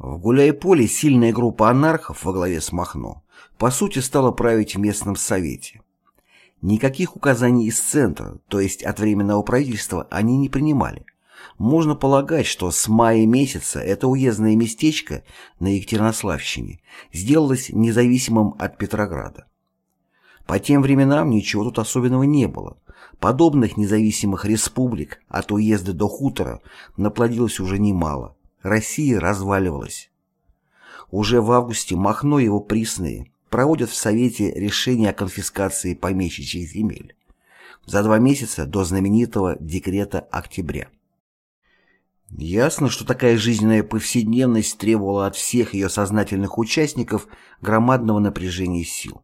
В Гуляй-Поле сильная группа анархов во главе с Махно по сути стала править в местном совете. Никаких указаний из центра, то есть от Временного правительства, они не принимали. Можно полагать, что с мая месяца это уездное местечко на Екатеринославщине сделалось независимым от Петрограда. По тем временам ничего тут особенного не было. Подобных независимых республик от уезда до хутора наплодилось уже немало. Россия разваливалась. Уже в августе Махно и его присные проводят в Совете решение о конфискации помещичьих земель за два месяца до знаменитого декрета октября. Ясно, что такая жизненная повседневность требовала от всех ее сознательных участников громадного напряжения сил.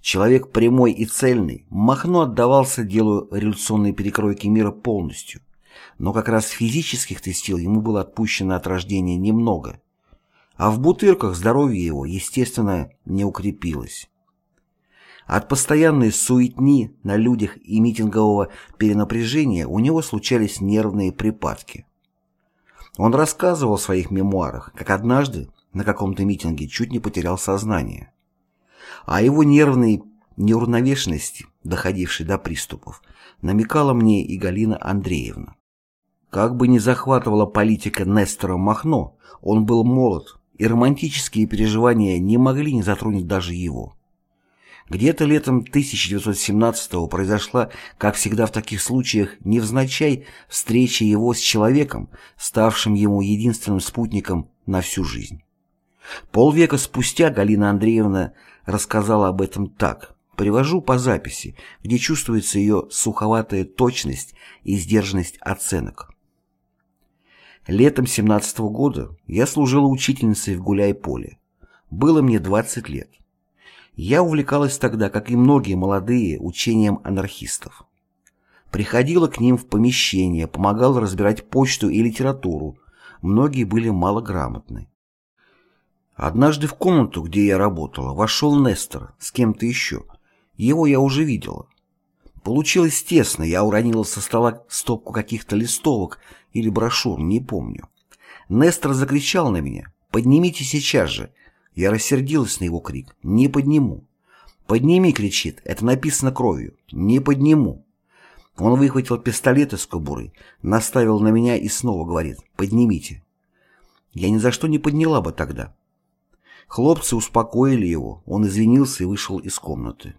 Человек прямой и цельный, Махно отдавался делу революционной перекройки мира полностью, но как раз физических-то сил ему было отпущено от рождения немного, а в бутырках здоровье его, естественно, не укрепилось. От постоянной суетни на людях и митингового перенапряжения у него случались нервные припадки. Он рассказывал в своих мемуарах, как однажды на каком-то митинге чуть не потерял сознание. А его нервной неуравновешенности, доходившей до приступов, намекала мне и Галина Андреевна. Как бы ни захватывала политика Нестора Махно, он был молод, и романтические переживания не могли не затронуть даже его. Где-то летом 1917-го произошла, как всегда в таких случаях, невзначай встреча его с человеком, ставшим ему единственным спутником на всю жизнь. Полвека спустя Галина Андреевна рассказала об этом так. Привожу по записи, где чувствуется ее суховатая точность и сдержанность оценок. Летом 17 -го года я служила учительницей в Гуляй-Поле. Было мне 20 лет. Я увлекалась тогда, как и многие молодые, учением анархистов. Приходила к ним в помещение, помогала разбирать почту и литературу. Многие были малограмотны. Однажды в комнату, где я работала, вошел Нестор с кем-то еще. Его я уже видела. Получилось тесно, я уронила со стола стопку каких-то листовок или брошюр, не помню. Нестор закричал на меня «Поднимите сейчас же!» Я рассердилась на его крик. «Не подниму». «Подними!» — кричит. «Это написано кровью». «Не подниму». Он выхватил пистолет из кобуры, наставил на меня и снова говорит «Поднимите». Я ни за что не подняла бы тогда. Хлопцы успокоили его, он извинился и вышел из комнаты.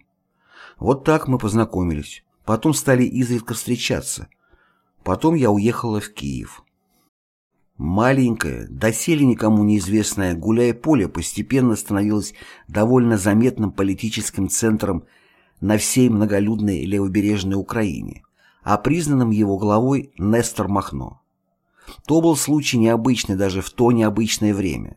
Вот так мы познакомились. Потом стали изредка встречаться. Потом я уехала в Киев. Маленькое, доселе никому неизвестное гуляй-поле постепенно становилось довольно заметным политическим центром на всей многолюдной левобережной Украине, а признанным его главой Нестор Махно. То был случай необычный даже в то необычное время.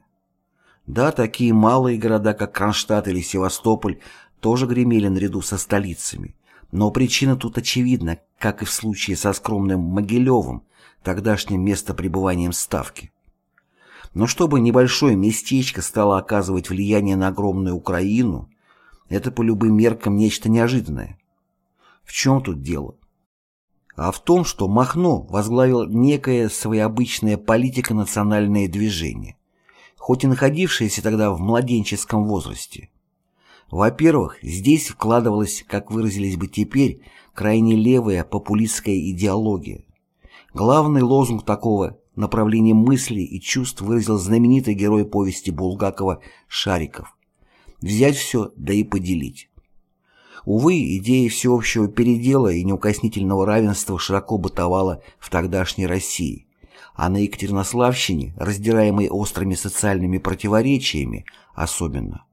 Да, такие малые города, как Кронштадт или Севастополь, тоже гремели наряду со столицами, но причина тут очевидна, как и в случае со скромным Могилевым, тогдашним местопребыванием Ставки. Но чтобы небольшое местечко стало оказывать влияние на огромную Украину, это по любым меркам нечто неожиданное. В чем тут дело? А в том, что Махно возглавил некое своеобычное политико-национальное движение, хоть и находившееся тогда в младенческом возрасте. Во-первых, здесь вкладывалась, как выразились бы теперь, крайне левая популистская идеология, Главный лозунг такого направления мыслей и чувств выразил знаменитый герой повести Булгакова Шариков. «Взять все, да и поделить». Увы, идея всеобщего передела и неукоснительного равенства широко бытовала в тогдашней России, а на Екатеринославщине, раздираемой острыми социальными противоречиями, особенно.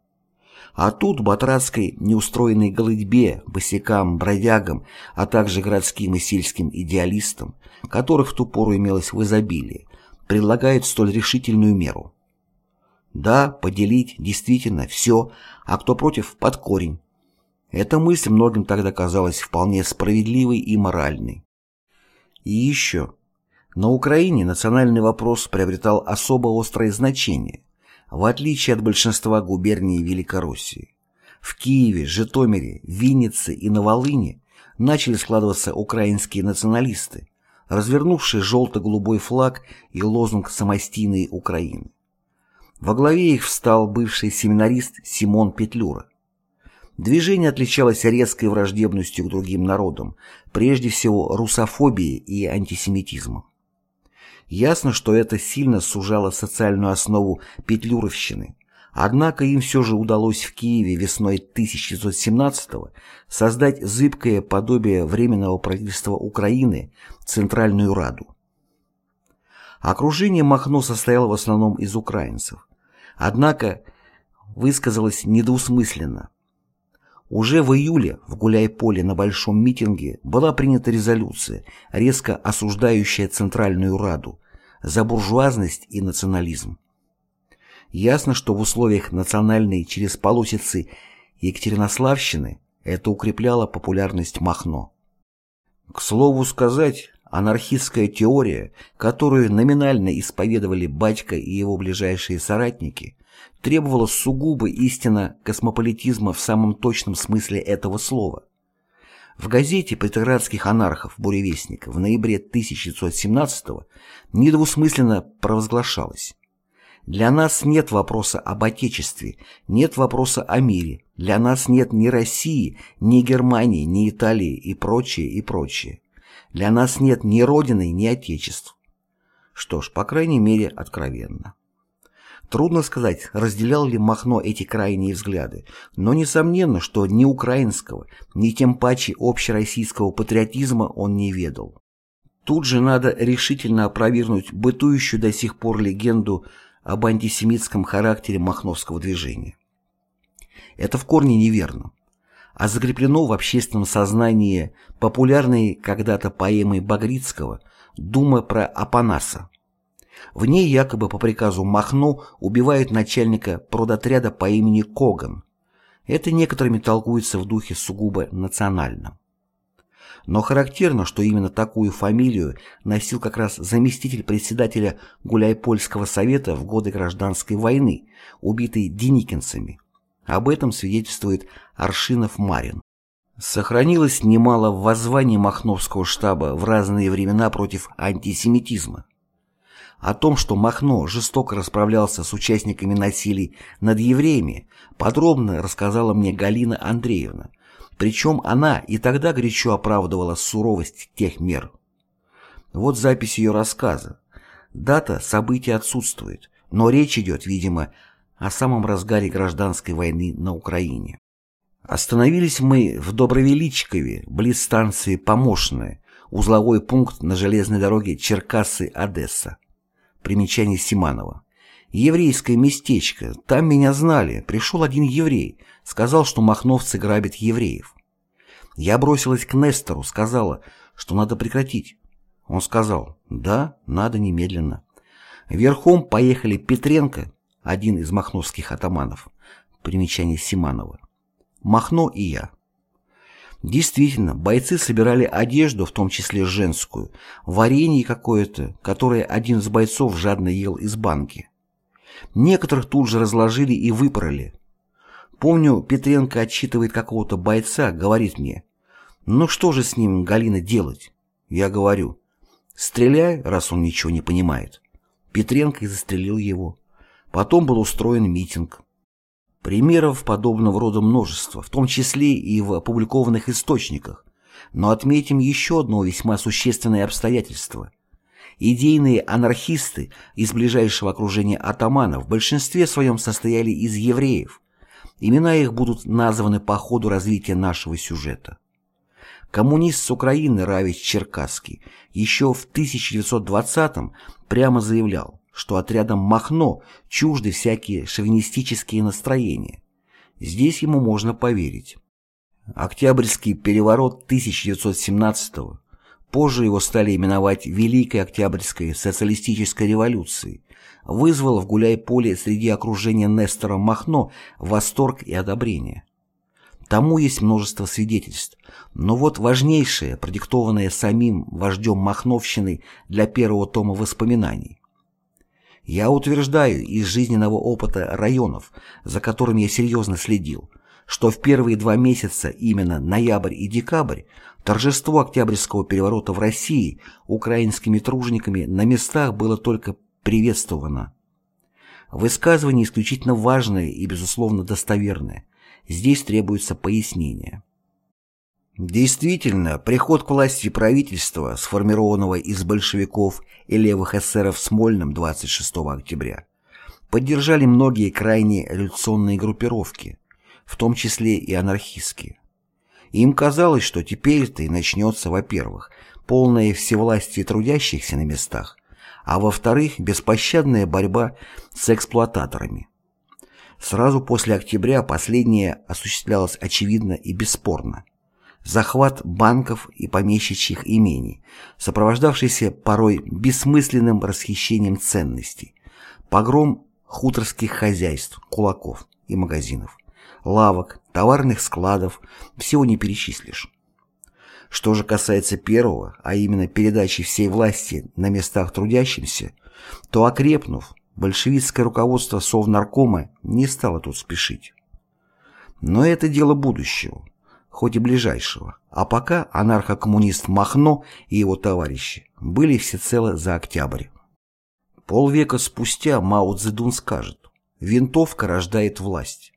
А тут батрацкой неустроенной голытьбе, босикам, бродягам, а также городским и сельским идеалистам, которых в ту пору имелось в изобилии, предлагают столь решительную меру. Да, поделить, действительно, все, а кто против, под корень. Эта мысль многим тогда казалась вполне справедливой и моральной. И еще. На Украине национальный вопрос приобретал особо острое значение, в отличие от большинства губерний Великороссии. В Киеве, Житомире, Виннице и на Волыне начали складываться украинские националисты, развернувшие желто-голубой флаг и лозунг самостийной Украины. Во главе их встал бывший семинарист Симон Петлюра. Движение отличалось резкой враждебностью к другим народам, прежде всего русофобией и антисемитизмом. Ясно, что это сильно сужало социальную основу петлюровщины, однако им все же удалось в Киеве весной 1917-го создать зыбкое подобие Временного правительства Украины Центральную Раду. Окружение Махно состояло в основном из украинцев, однако высказалось недвусмысленно. Уже в июле в Гуляй-Поле на большом митинге была принята резолюция, резко осуждающая Центральную Раду за буржуазность и национализм. Ясно, что в условиях национальной через полосицы Екатеринославщины это укрепляло популярность Махно. К слову сказать, анархистская теория, которую номинально исповедовали Батько и его ближайшие соратники, требовала сугубо истинно космополитизма в самом точном смысле этого слова. В газете петроградских анархов «Буревестник» в ноябре 1917-го недвусмысленно провозглашалось «Для нас нет вопроса об Отечестве, нет вопроса о мире, для нас нет ни России, ни Германии, ни Италии и прочее, и прочее. Для нас нет ни Родины, ни Отечеств». Что ж, по крайней мере, откровенно. Трудно сказать, разделял ли Махно эти крайние взгляды, но несомненно, что ни украинского, ни тем паче общероссийского патриотизма он не ведал. Тут же надо решительно опровергнуть бытующую до сих пор легенду об антисемитском характере махновского движения. Это в корне неверно, а закреплено в общественном сознании популярной когда-то поэмой Багрицкого «Дума про Апанаса», в ней якобы по приказу Махно убивают начальника продотряда по имени Коган. Это некоторыми толкуется в духе сугубо национальном. Но характерно, что именно такую фамилию носил как раз заместитель председателя Гуляйпольского совета в годы гражданской войны, убитый деникинцами. Об этом свидетельствует Аршинов Марин. Сохранилось немало воззваний Махновского штаба в разные времена против антисемитизма. О том, что Махно жестоко расправлялся с участниками насилий над евреями, подробно рассказала мне Галина Андреевна. Причем она и тогда горячо оправдывала суровость тех мер. Вот запись ее рассказа. Дата события отсутствует, но речь идет, видимо, о самом разгаре гражданской войны на Украине. Остановились мы в Добровеличкове, близ станции Помощная, узловой пункт на железной дороге Черкассы-Одесса. Примечание Симанова. Еврейское местечко. Там меня знали. Пришел один еврей. Сказал, что махновцы грабят евреев. Я бросилась к Нестору, сказала, что надо прекратить. Он сказал, да, надо немедленно. Верхом поехали Петренко, один из махновских атаманов. Примечание Симанова. Махно и я. Действительно, бойцы собирали одежду, в том числе женскую, варенье какое-то, которое один из бойцов жадно ел из банки. Некоторых тут же разложили и выпороли. Помню, Петренко отчитывает какого-то бойца, говорит мне, «Ну что же с ним, Галина, делать?» Я говорю, «Стреляй, раз он ничего не понимает». Петренко и застрелил его. Потом был устроен митинг. Примеров подобного рода множество, в том числе и в опубликованных источниках. Но отметим еще одно весьма существенное обстоятельство. Идейные анархисты из ближайшего окружения атамана в большинстве своем состояли из евреев. Имена их будут названы по ходу развития нашего сюжета. Коммунист с Украины Равич Черкасский еще в 1920-м прямо заявлял что отрядом Махно чужды всякие шовинистические настроения. Здесь ему можно поверить. Октябрьский переворот 1917-го, позже его стали именовать Великой Октябрьской социалистической революцией, вызвал в гуляй-поле среди окружения Нестора Махно восторг и одобрение. Тому есть множество свидетельств, но вот важнейшее, продиктованное самим вождем Махновщины для первого тома воспоминаний. Я утверждаю из жизненного опыта районов, за которыми я серьезно следил, что в первые два месяца, именно ноябрь и декабрь, торжество Октябрьского переворота в России украинскими тружениками на местах было только приветствовано. Высказывание исключительно важное и, безусловно, достоверное. Здесь требуется пояснение. Действительно, приход к власти правительства, сформированного из большевиков и левых эсеров в Смольном 26 октября, поддержали многие крайне революционные группировки, в том числе и анархистские. Им казалось, что теперь-то и начнется, во-первых, полное всевластие трудящихся на местах, а во-вторых, беспощадная борьба с эксплуататорами. Сразу после октября последнее осуществлялось очевидно и бесспорно. Захват банков и помещичьих имений, сопровождавшийся порой бессмысленным расхищением ценностей, погром хуторских хозяйств, кулаков и магазинов, лавок, товарных складов, всего не перечислишь. Что же касается первого, а именно передачи всей власти на местах трудящимся, то окрепнув, большевистское руководство Совнаркома не стало тут спешить. Но это дело будущего, хоть и ближайшего, а пока анархокоммунист Махно и его товарищи были всецело за октябрь. Полвека спустя Мао Цзэдун скажет «Винтовка рождает власть».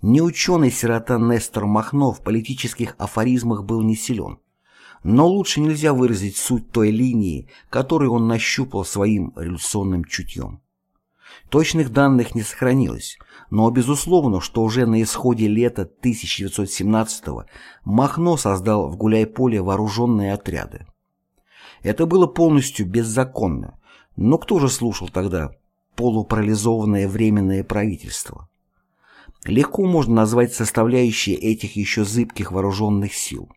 Ни ученый-сирота Нестор Махно в политических афоризмах был не силен. Но лучше нельзя выразить суть той линии, которую он нащупал своим революционным чутьем. Точных данных не сохранилось, но безусловно, что уже на исходе лета 1917-го Махно создал в Гуляйполе вооруженные отряды. Это было полностью беззаконно, но кто же слушал тогда полупарализованное временное правительство? легко можно назвать составляющие этих еще зыбких вооруженных сил.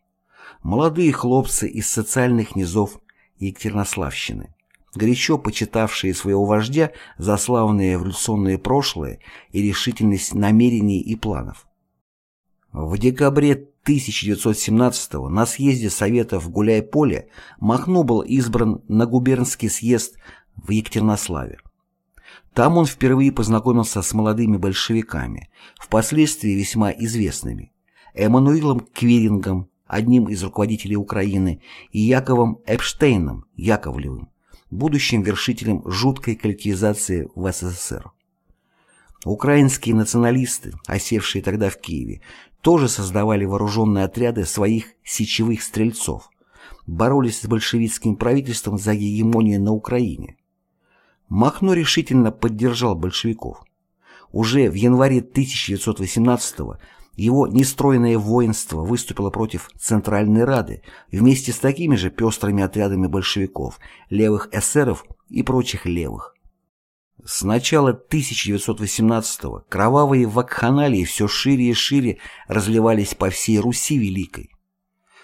Молодые хлопцы из социальных низов Екатеринославщины, горячо почитавшие своего вождя за славное революционное прошлое и решительность намерений и планов. В декабре 1917 на съезде Советов Гуляй-Поле Махно был избран на губернский съезд в Екатеринославе. Там он впервые познакомился с молодыми большевиками, впоследствии весьма известными, Эммануилом Квирингом, одним из руководителей Украины, и Яковом Эпштейном Яковлевым, будущим вершителем жуткой коллективизации в СССР. Украинские националисты, осевшие тогда в Киеве, тоже создавали вооруженные отряды своих сечевых стрельцов, боролись с большевистским правительством за гегемонию на Украине. Махно решительно поддержал большевиков. Уже в январе 1918-го его нестроенное воинство выступило против Центральной Рады вместе с такими же пестрыми отрядами большевиков, левых эсеров и прочих левых. С начала 1918-го кровавые вакханалии все шире и шире разливались по всей Руси Великой.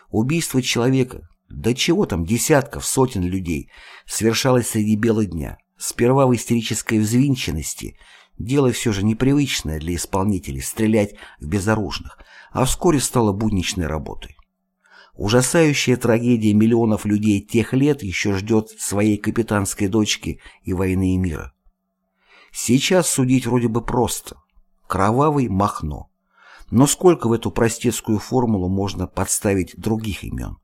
Убийство человека, да чего там десятков, сотен людей, совершалось среди бела дня. Сперва в истерической взвинченности, дело все же непривычное для исполнителей стрелять в безоружных, а вскоре стало будничной работой. Ужасающая трагедия миллионов людей тех лет еще ждет своей капитанской дочки и войны и мира. Сейчас судить вроде бы просто. Кровавый Махно. Но сколько в эту простецкую формулу можно подставить других имен?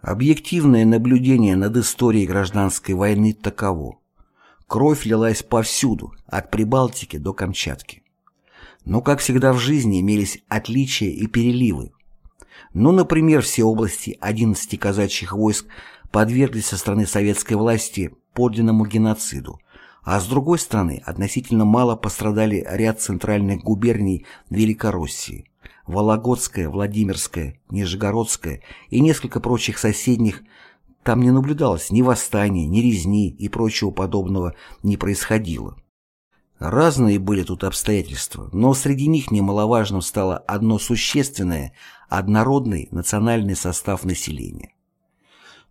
Объективное наблюдение над историей гражданской войны таково. Кровь лилась повсюду, от Прибалтики до Камчатки. Но, как всегда в жизни, имелись отличия и переливы. Ну, например, все области 11 казачьих войск подверглись со стороны советской власти подлинному геноциду, а с другой стороны относительно мало пострадали ряд центральных губерний Великороссии – Вологодская, Владимирская, Нижегородская и несколько прочих соседних там не наблюдалось ни восстания, ни резни и прочего подобного не происходило. Разные были тут обстоятельства, но среди них немаловажным стало одно существенное – однородный национальный состав населения.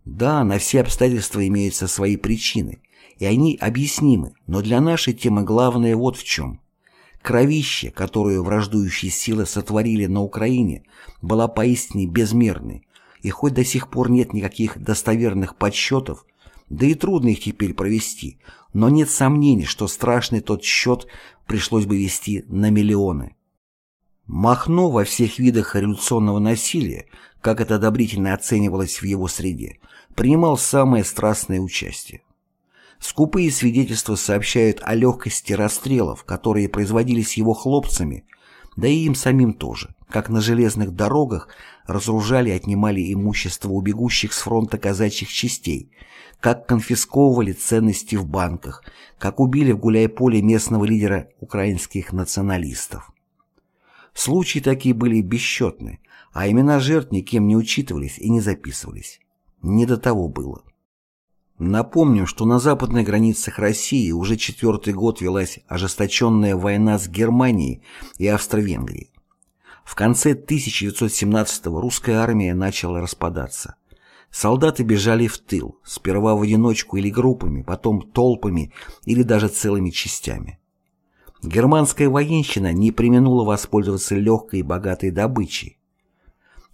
Да, на все обстоятельства имеются свои причины, и они объяснимы, но для нашей темы главное вот в чем. Кровище, которое враждующие силы сотворили на Украине, была поистине безмерной, и хоть до сих пор нет никаких достоверных подсчетов, да и трудно их теперь провести, но нет сомнений, что страшный тот счет пришлось бы вести на миллионы. Махно во всех видах революционного насилия, как это одобрительно оценивалось в его среде, принимал самое страстное участие. Скупые свидетельства сообщают о легкости расстрелов, которые производились его хлопцами, да и им самим тоже, как на железных дорогах разоружали и отнимали имущество у бегущих с фронта казачьих частей, как конфисковывали ценности в банках, как убили в гуляй-поле местного лидера украинских националистов. Случаи такие были бесчетны, а имена жертв никем не учитывались и не записывались. Не до того было. Напомним, что на западных границах России уже четвертый год велась ожесточенная война с Германией и Австро-Венгрией. В конце 1917-го русская армия начала распадаться. Солдаты бежали в тыл, сперва в одиночку или группами, потом толпами или даже целыми частями. Германская военщина не применула воспользоваться легкой и богатой добычей.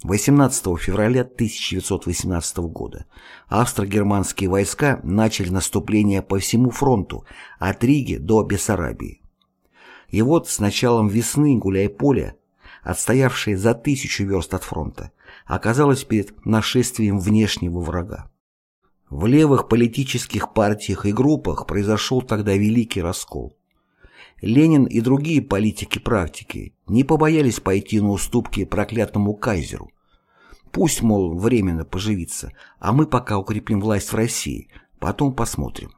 18 февраля 1918 года австро-германские войска начали наступление по всему фронту от Риги до Бессарабии. И вот с началом весны гуляй-поле, отстоявшее за тысячу верст от фронта, оказалось перед нашествием внешнего врага. В левых политических партиях и группах произошел тогда великий раскол. Ленин и другие политики-практики не побоялись пойти на уступки проклятому кайзеру. Пусть, мол, временно поживиться, а мы пока укрепим власть в России, потом посмотрим.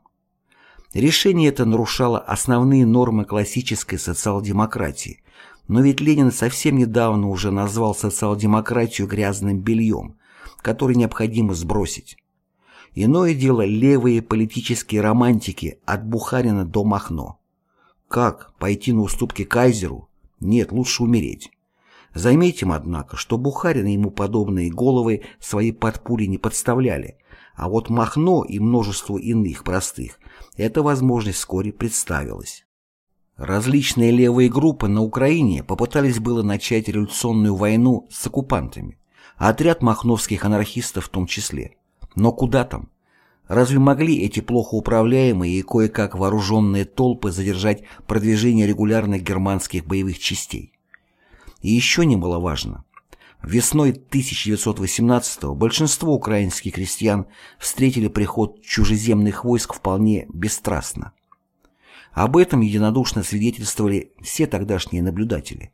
Решение это нарушало основные нормы классической социал-демократии, но ведь Ленин совсем недавно уже назвал социал-демократию грязным бельем, который необходимо сбросить. Иное дело левые политические романтики от Бухарина до Махно. Как? Пойти на уступки кайзеру? Нет, лучше умереть. Заметим, однако, что Бухарин и ему подобные головы свои подпули не подставляли, а вот Махно и множество иных простых эта возможность вскоре представилась. Различные левые группы на Украине попытались было начать революционную войну с оккупантами, отряд махновских анархистов в том числе. Но куда там? Разве могли эти плохо управляемые и кое-как вооруженные толпы задержать продвижение регулярных германских боевых частей? И еще немаловажно. Весной 1918-го большинство украинских крестьян встретили приход чужеземных войск вполне бесстрастно. Об этом единодушно свидетельствовали все тогдашние наблюдатели.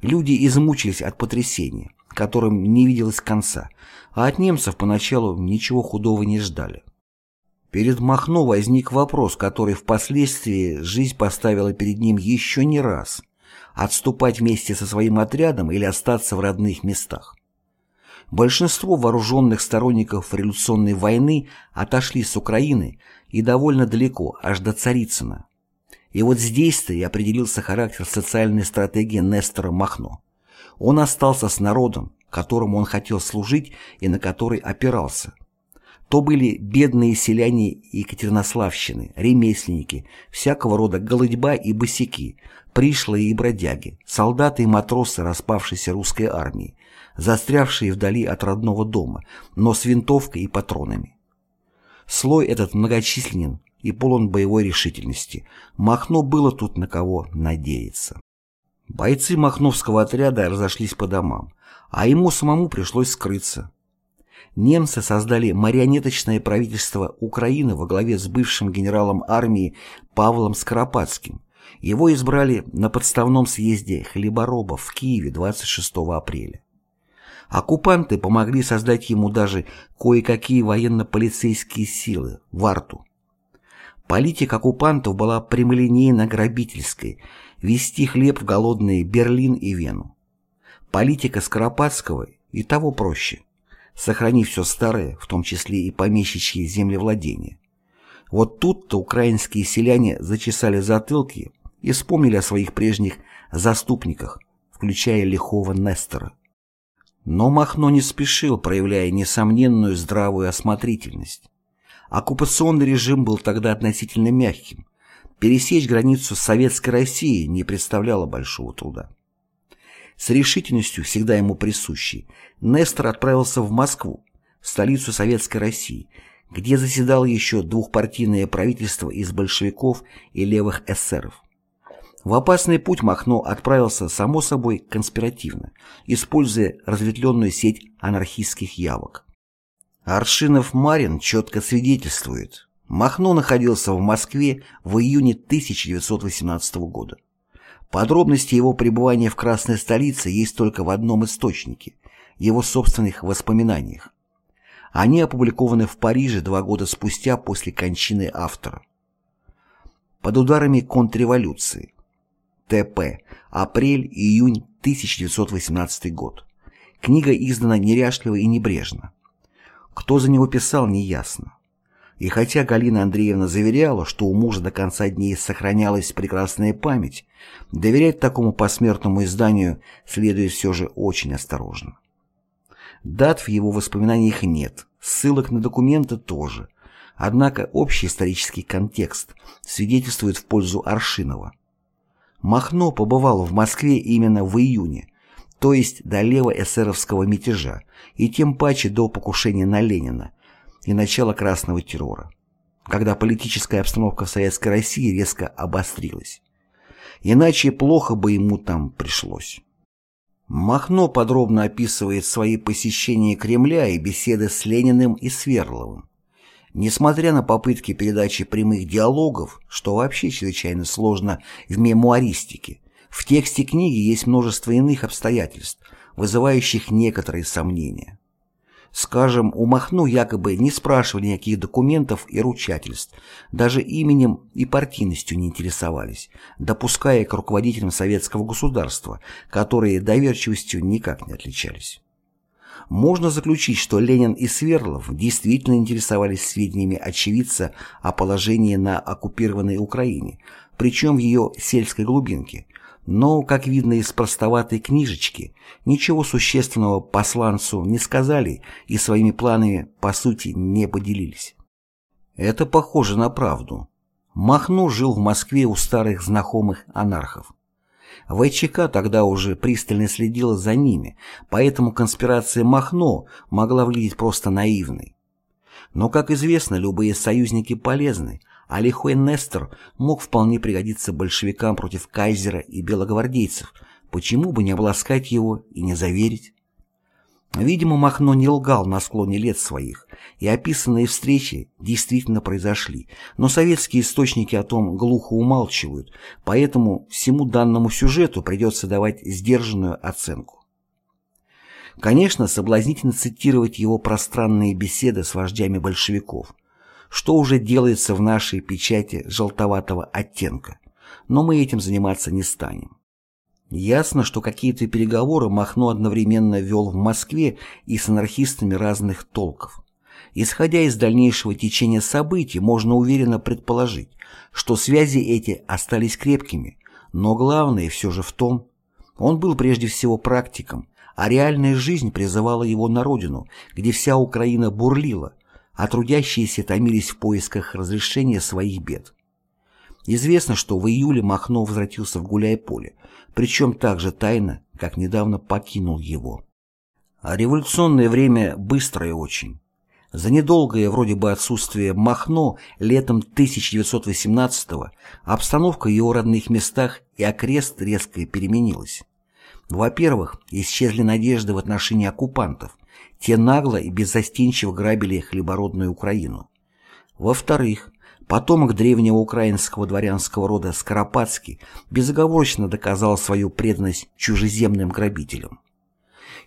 Люди измучились от потрясения, которым не виделось конца, а от немцев поначалу ничего худого не ждали. Перед Махно возник вопрос, который впоследствии жизнь поставила перед ним еще не раз – отступать вместе со своим отрядом или остаться в родных местах. Большинство вооруженных сторонников революционной войны отошли с Украины и довольно далеко, аж до Царицына. И вот здесь-то и определился характер социальной стратегии Нестора Махно. Он остался с народом, которому он хотел служить и на который опирался. То были бедные селяне Екатеринославщины, ремесленники, всякого рода голодьба и босяки, пришлые и бродяги, солдаты и матросы распавшейся русской армии, застрявшие вдали от родного дома, но с винтовкой и патронами. Слой этот многочисленен и полон боевой решительности. Махно было тут на кого надеяться. Бойцы махновского отряда разошлись по домам, а ему самому пришлось скрыться немцы создали марионеточное правительство Украины во главе с бывшим генералом армии Павлом Скоропадским. Его избрали на подставном съезде хлеборобов в Киеве 26 апреля. Оккупанты помогли создать ему даже кое-какие военно-полицейские силы в Арту. Политика оккупантов была прямолинейно-грабительской – вести хлеб в голодные Берлин и Вену. Политика Скоропадского и того проще – сохранив все старое, в том числе и помещичьи землевладения. Вот тут-то украинские селяне зачесали затылки и вспомнили о своих прежних заступниках, включая лихого Нестора. Но Махно не спешил, проявляя несомненную здравую осмотрительность. Оккупационный режим был тогда относительно мягким. Пересечь границу с Советской Россией не представляло большого труда. С решительностью, всегда ему присущей, Нестор отправился в Москву, столицу Советской России, где заседало еще двухпартийное правительство из большевиков и левых эсеров. В опасный путь Махно отправился, само собой, конспиративно, используя разветвленную сеть анархистских явок. Аршинов Марин четко свидетельствует, Махно находился в Москве в июне 1918 года. Подробности его пребывания в Красной столице есть только в одном источнике – его собственных воспоминаниях. Они опубликованы в Париже два года спустя после кончины автора. Под ударами контрреволюции. ТП. Апрель-июнь 1918 год. Книга издана неряшливо и небрежно. Кто за него писал, неясно. И хотя Галина Андреевна заверяла, что у мужа до конца дней сохранялась прекрасная память, доверять такому посмертному изданию следует все же очень осторожно. Дат в его воспоминаниях нет, ссылок на документы тоже, однако общий исторический контекст свидетельствует в пользу Аршинова. Махно побывал в Москве именно в июне, то есть до лево-эсеровского мятежа, и тем паче до покушения на Ленина и начала красного террора, когда политическая обстановка в Советской России резко обострилась. Иначе плохо бы ему там пришлось. Махно подробно описывает свои посещения Кремля и беседы с Лениным и Сверловым. Несмотря на попытки передачи прямых диалогов, что вообще чрезвычайно сложно в мемуаристике, в тексте книги есть множество иных обстоятельств, вызывающих некоторые сомнения. Скажем, у Махно якобы не спрашивали никаких документов и ручательств, даже именем и партийностью не интересовались, допуская к руководителям советского государства, которые доверчивостью никак не отличались. Можно заключить, что Ленин и Сверлов действительно интересовались сведениями очевидца о положении на оккупированной Украине, причем в ее сельской глубинке, но, как видно из простоватой книжечки, ничего существенного посланцу не сказали и своими планами, по сути, не поделились. Это похоже на правду. Махно жил в Москве у старых знакомых анархов. ВЧК тогда уже пристально следила за ними, поэтому конспирация Махно могла выглядеть просто наивной. Но, как известно, любые союзники полезны, а лихой Нестор мог вполне пригодиться большевикам против кайзера и белогвардейцев, почему бы не обласкать его и не заверить? Видимо, Махно не лгал на склоне лет своих, и описанные встречи действительно произошли, но советские источники о том глухо умалчивают, поэтому всему данному сюжету придется давать сдержанную оценку. Конечно, соблазнительно цитировать его пространные беседы с вождями большевиков, что уже делается в нашей печати желтоватого оттенка, но мы этим заниматься не станем. Ясно, что какие-то переговоры Махно одновременно вел в Москве и с анархистами разных толков. Исходя из дальнейшего течения событий, можно уверенно предположить, что связи эти остались крепкими, но главное все же в том, он был прежде всего практиком, а реальная жизнь призывала его на родину, где вся Украина бурлила, а трудящиеся томились в поисках разрешения своих бед. Известно, что в июле Махно возвратился в Гуляй-Поле, причем так же тайно, как недавно покинул его. А революционное время быстрое очень. За недолгое вроде бы отсутствие Махно летом 1918-го обстановка в его родных местах и окрест резко переменилась. Во-первых, исчезли надежды в отношении оккупантов, те нагло и беззастенчиво грабили хлебородную Украину. Во-вторых, потомок древнего украинского дворянского рода Скоропадский безоговорочно доказал свою преданность чужеземным грабителям.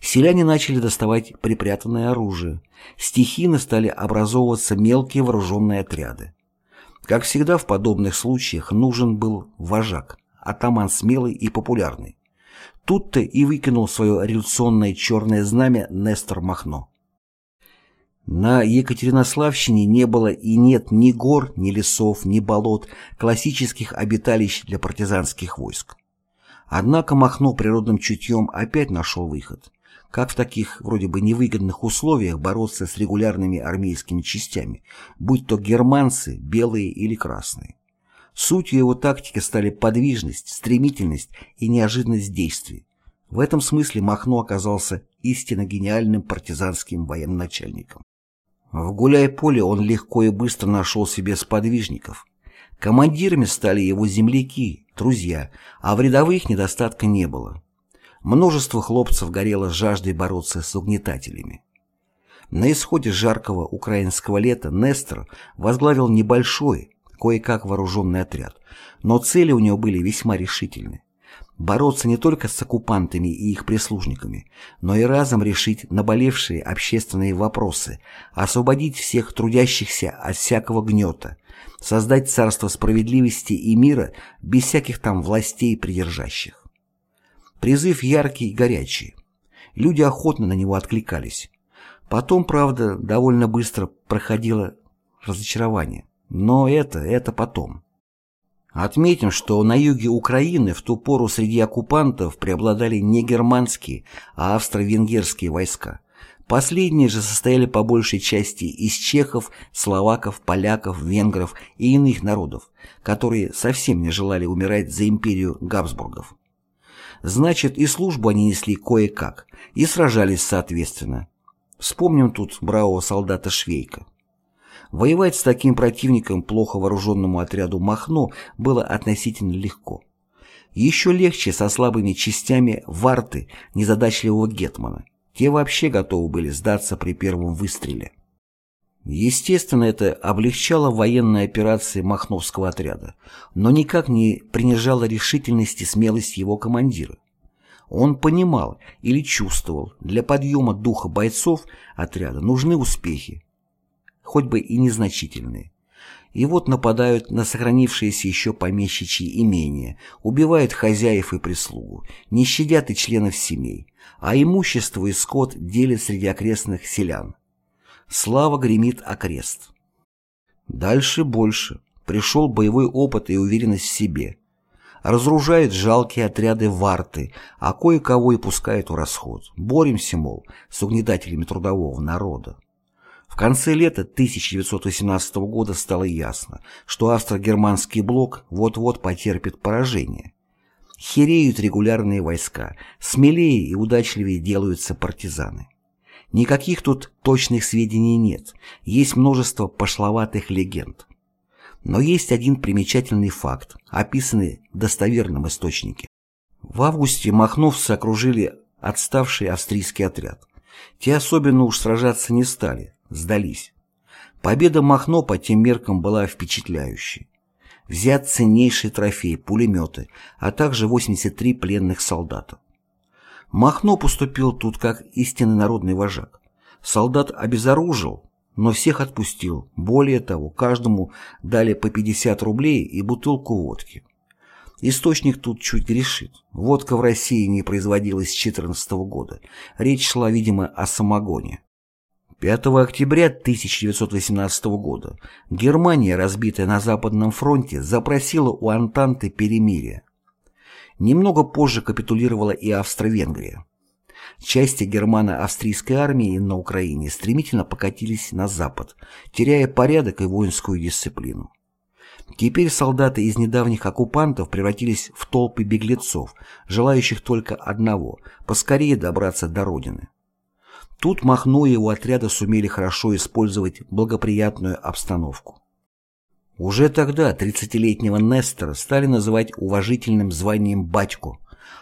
Селяне начали доставать припрятанное оружие, стихийно стали образовываться мелкие вооруженные отряды. Как всегда в подобных случаях нужен был вожак, атаман смелый и популярный. Тут-то и выкинул свое революционное черное знамя Нестор Махно. На Екатеринославщине не было и нет ни гор, ни лесов, ни болот, классических обиталищ для партизанских войск. Однако Махно природным чутьем опять нашел выход. Как в таких вроде бы невыгодных условиях бороться с регулярными армейскими частями, будь то германцы, белые или красные. Сутью его тактики стали подвижность, стремительность и неожиданность действий. В этом смысле Махно оказался истинно гениальным партизанским военачальником. В гуляй-поле он легко и быстро нашел себе сподвижников. Командирами стали его земляки, друзья, а в рядовых недостатка не было. Множество хлопцев горело жаждой бороться с угнетателями. На исходе жаркого украинского лета Нестор возглавил небольшой, кое-как вооруженный отряд, но цели у него были весьма решительны. Бороться не только с оккупантами и их прислужниками, но и разом решить наболевшие общественные вопросы, освободить всех трудящихся от всякого гнета, создать царство справедливости и мира без всяких там властей придержащих. Призыв яркий и горячий. Люди охотно на него откликались. Потом, правда, довольно быстро проходило разочарование. Но это, это потом. Отметим, что на юге Украины в ту пору среди оккупантов преобладали не германские, а австро-венгерские войска. Последние же состояли по большей части из чехов, словаков, поляков, венгров и иных народов, которые совсем не желали умирать за империю Габсбургов. Значит, и службу они несли кое-как, и сражались соответственно. Вспомним тут бравого солдата Швейка. Воевать с таким противником плохо вооруженному отряду Махно было относительно легко. Еще легче со слабыми частями варты незадачливого гетмана. Те вообще готовы были сдаться при первом выстреле. Естественно, это облегчало военные операции Махновского отряда, но никак не принижало решительность и смелость его командира. Он понимал или чувствовал, для подъема духа бойцов отряда нужны успехи, хоть бы и незначительные. И вот нападают на сохранившиеся еще помещичьи имения, убивают хозяев и прислугу, не щадят и членов семей, а имущество и скот делят среди окрестных селян. Слава гремит окрест. Дальше больше. Пришел боевой опыт и уверенность в себе. Разоружают жалкие отряды варты, а кое-кого и пускают в расход. Боремся, мол, с угнетателями трудового народа. В конце лета 1918 года стало ясно, что австро-германский блок вот-вот потерпит поражение. Хереют регулярные войска, смелее и удачливее делаются партизаны. Никаких тут точных сведений нет, есть множество пошловатых легенд. Но есть один примечательный факт, описанный в достоверном источнике. В августе махновцы окружили отставший австрийский отряд. Те особенно уж сражаться не стали, сдались. Победа Махно по тем меркам была впечатляющей. Взят ценнейший трофей, пулеметы, а также 83 пленных солдата. Махно поступил тут как истинный народный вожак. Солдат обезоружил, но всех отпустил. Более того, каждому дали по 50 рублей и бутылку водки. Источник тут чуть грешит. Водка в России не производилась с 14 года. Речь шла, видимо, о самогоне. 5 октября 1918 года Германия, разбитая на Западном фронте, запросила у Антанты перемирие. Немного позже капитулировала и Австро-Венгрия. Части германо-австрийской армии на Украине стремительно покатились на запад, теряя порядок и воинскую дисциплину. Теперь солдаты из недавних оккупантов превратились в толпы беглецов, желающих только одного – поскорее добраться до родины. Тут Махно и его отряда сумели хорошо использовать благоприятную обстановку. Уже тогда 30-летнего Нестора стали называть уважительным званием «батьку»,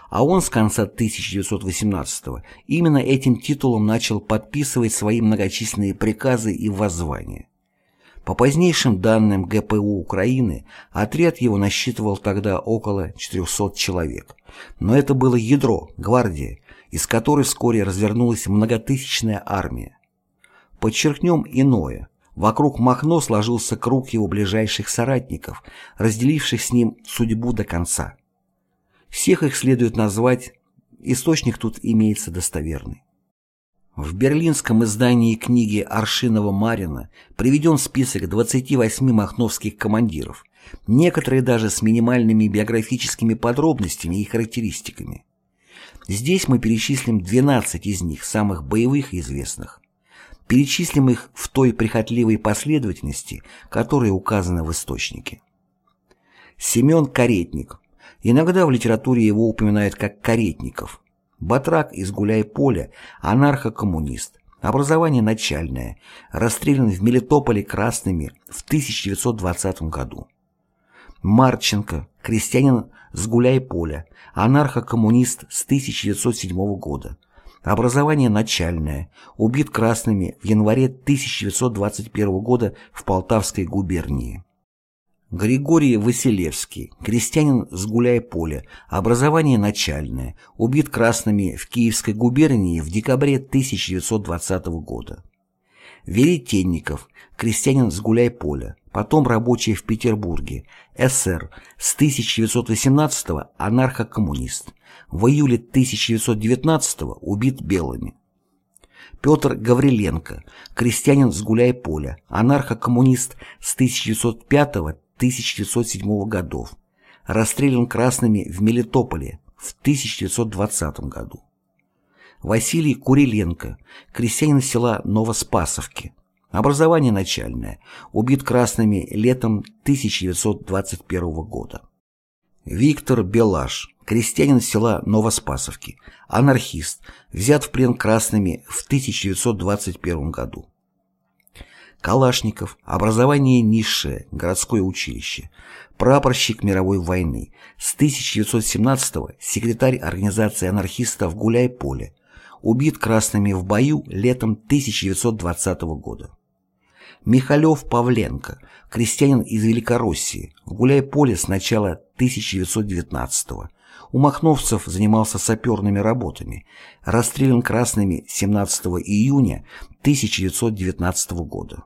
а он с конца 1918-го именно этим титулом начал подписывать свои многочисленные приказы и воззвания. По позднейшим данным ГПУ Украины, отряд его насчитывал тогда около 400 человек. Но это было ядро, гвардия, из которой вскоре развернулась многотысячная армия. Подчеркнем иное. Вокруг Махно сложился круг его ближайших соратников, разделивших с ним судьбу до конца. Всех их следует назвать, источник тут имеется достоверный. В берлинском издании книги Аршинова Марина приведен список 28 махновских командиров, некоторые даже с минимальными биографическими подробностями и характеристиками. Здесь мы перечислим 12 из них, самых боевых и известных. Перечислим их в той прихотливой последовательности, которая указана в источнике. Семен Каретник. Иногда в литературе его упоминают как Каретников. Батрак из Гуляй-Поля, анархокоммунист. Образование начальное. Расстрелян в Мелитополе красными в 1920 году. Марченко, крестьянин с Гуляй-Поля, анархокоммунист с 1907 года. Образование начальное. Убит красными в январе 1921 года в Полтавской губернии. Григорий Василевский, крестьянин с Гуляй-Поля, образование начальное, убит красными в Киевской губернии в декабре 1920 года. Веретенников, крестьянин с Гуляй-Поля, потом рабочий в Петербурге, СССР, с 1918 анархокоммунист, в июле 1919 убит белыми. Петр Гавриленко, крестьянин с Гуляй-Поля, анархокоммунист с 1905-1907 годов, расстрелян красными в Мелитополе в 1920 году. Василий Куриленко, крестьянин села Новоспасовки, образование начальное, убит красными летом 1921 года. Виктор Белаш, крестьянин села Новоспасовки, анархист, взят в плен красными в 1921 году. Калашников, образование низшее, городское училище, прапорщик мировой войны, с 1917 секретарь организации анархистов «Гуляй-поле», убит красными в бою летом 1920 года. Михалев Павленко, крестьянин из Великороссии, в Гуляй-Поле с начала 1919 -го. У махновцев занимался саперными работами, расстрелян красными 17 июня 1919 года.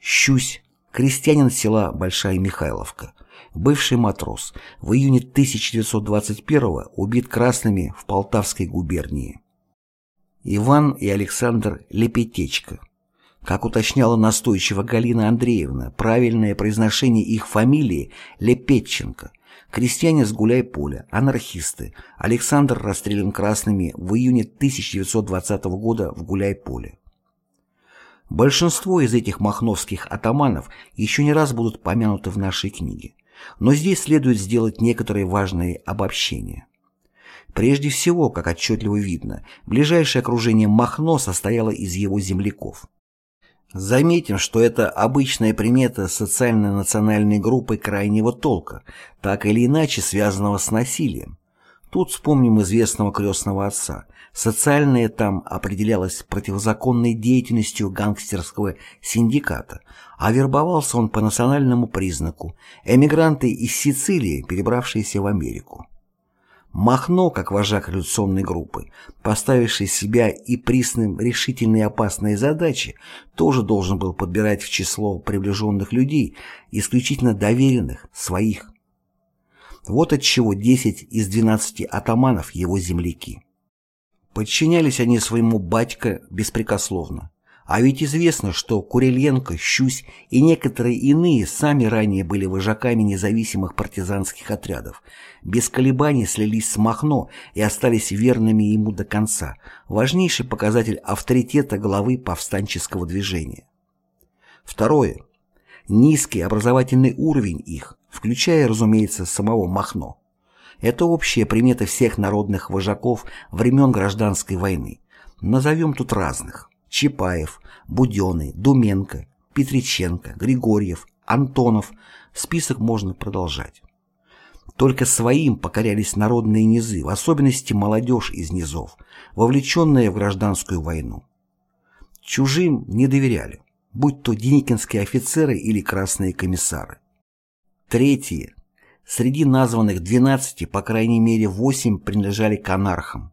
Щусь, крестьянин села Большая Михайловка, бывший матрос, в июне 1921 убит красными в Полтавской губернии. Иван и Александр Лепетечко. Как уточняла настойчиво Галина Андреевна, правильное произношение их фамилии Лепетченко. Крестьяне с Гуляй-Поля, анархисты. Александр расстрелян красными в июне 1920 года в Гуляй-Поле. Большинство из этих махновских атаманов еще не раз будут помянуты в нашей книге, но здесь следует сделать некоторые важные обобщения. Прежде всего, как отчетливо видно, ближайшее окружение Махно состояло из его земляков. Заметим, что это обычная примета социально-национальной группы крайнего толка, так или иначе связанного с насилием. Тут вспомним известного крестного отца. Социальное там определялось противозаконной деятельностью гангстерского синдиката, а вербовался он по национальному признаку – эмигранты из Сицилии, перебравшиеся в Америку. Махно, как вожак революционной группы, поставивший себя и присным решительные опасные задачи, тоже должен был подбирать в число приближенных людей, исключительно доверенных, своих. Вот отчего 10 из 12 атаманов его земляки. Подчинялись они своему батька беспрекословно. А ведь известно, что Куриленко, Щусь и некоторые иные сами ранее были вожаками независимых партизанских отрядов, без колебаний слились с Махно и остались верными ему до конца, важнейший показатель авторитета главы повстанческого движения. Второе. Низкий образовательный уровень их, включая, разумеется, самого Махно. Это общая примета всех народных вожаков времен Гражданской войны. Назовем тут разных. Чапаев, Буденный, Думенко, Петриченко, Григорьев, Антонов. Список можно продолжать. Только своим покорялись народные низы, в особенности молодежь из низов, вовлеченная в гражданскую войну. Чужим не доверяли, будь то деникинские офицеры или красные комиссары. Третье. Среди названных 12, по крайней мере, 8 принадлежали к анархам.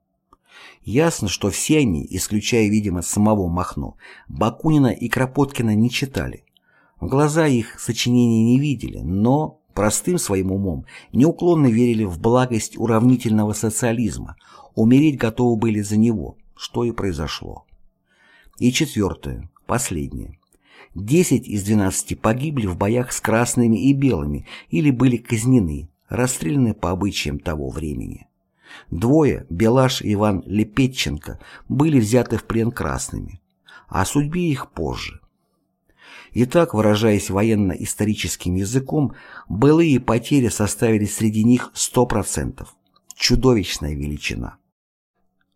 Ясно, что все они, исключая, видимо, самого Махно, Бакунина и Кропоткина не читали. В глаза их сочинений не видели, но простым своим умом неуклонно верили в благость уравнительного социализма, умереть готовы были за него, что и произошло. И четвертое, последнее. Десять из двенадцати погибли в боях с красными и белыми или были казнены, расстреляны по обычаям того времени. Двое, Белаш и Иван Лепетченко, были взяты в плен красными, а о судьбе их позже. Итак, выражаясь военно-историческим языком, былые потери составили среди них 100%. Чудовищная величина.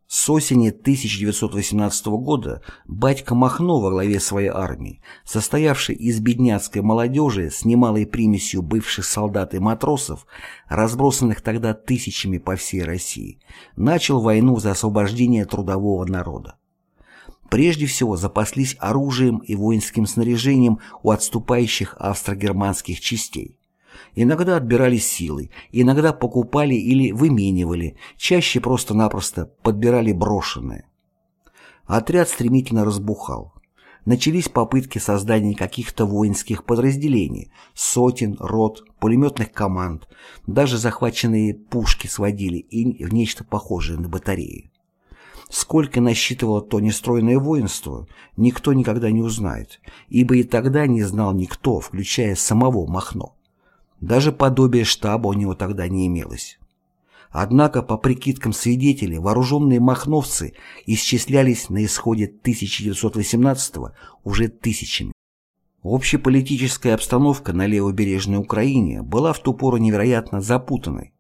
С осени 1918 года батька Махно во главе своей армии, состоявшей из бедняцкой молодежи с немалой примесью бывших солдат и матросов, разбросанных тогда тысячами по всей России, начал войну за освобождение трудового народа. Прежде всего запаслись оружием и воинским снаряжением у отступающих австро-германских частей. Иногда отбирали силой, иногда покупали или выменивали, чаще просто-напросто подбирали брошенное. Отряд стремительно разбухал. Начались попытки создания каких-то воинских подразделений, сотен, рот, пулеметных команд, даже захваченные пушки сводили и в нечто похожее на батареи. Сколько насчитывало то нестройное воинство, никто никогда не узнает, ибо и тогда не знал никто, включая самого Махно. Даже подобия штаба у него тогда не имелось. Однако, по прикидкам свидетелей, вооруженные махновцы исчислялись на исходе 1918 уже тысячами. Общеполитическая обстановка на левобережной Украине была в ту пору невероятно запутанной.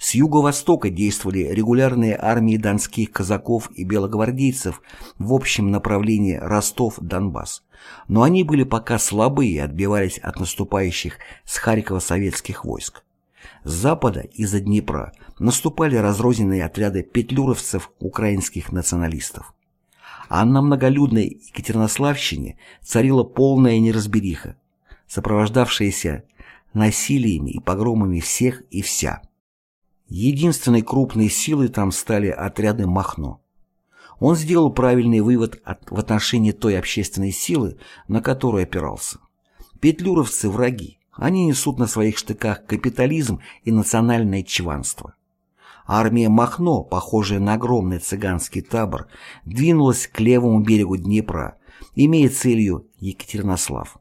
С юго-востока действовали регулярные армии донских казаков и белогвардейцев в общем направлении Ростов-Донбасс, но они были пока слабы и отбивались от наступающих с Харькова советских войск. С запада из-за Днепра наступали разрозненные отряды петлюровцев украинских националистов. А на многолюдной Екатеринославщине царила полная неразбериха, сопровождавшаяся насилиями и погромами всех и вся. Единственной крупной силой там стали отряды Махно. Он сделал правильный вывод от, в отношении той общественной силы, на которую опирался. Петлюровцы – враги. Они несут на своих штыках капитализм и национальное чванство. Армия Махно, похожая на огромный цыганский табор, двинулась к левому берегу Днепра, имея целью Екатеринослав.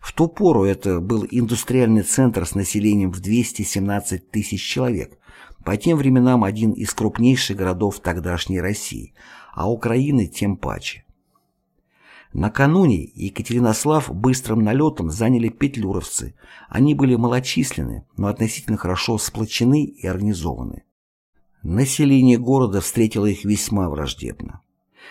В ту пору это был индустриальный центр с населением в 217 тысяч человек, по тем временам один из крупнейших городов тогдашней России, а Украины тем паче. Накануне Екатеринослав быстрым налетом заняли петлюровцы. Они были малочисленны, но относительно хорошо сплочены и организованы. Население города встретило их весьма враждебно.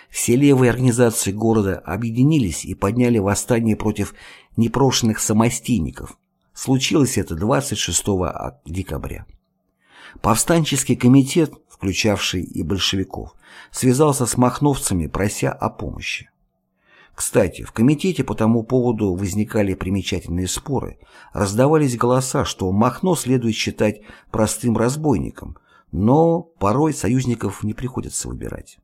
Все левые организации города объединились и подняли восстание против непрошенных самостийников. Случилось это 26 декабря. Повстанческий комитет, включавший и большевиков, связался с махновцами, прося о помощи. Кстати, в комитете по тому поводу возникали примечательные споры, раздавались голоса, что Махно следует считать простым разбойником, но порой союзников не приходится выбирать.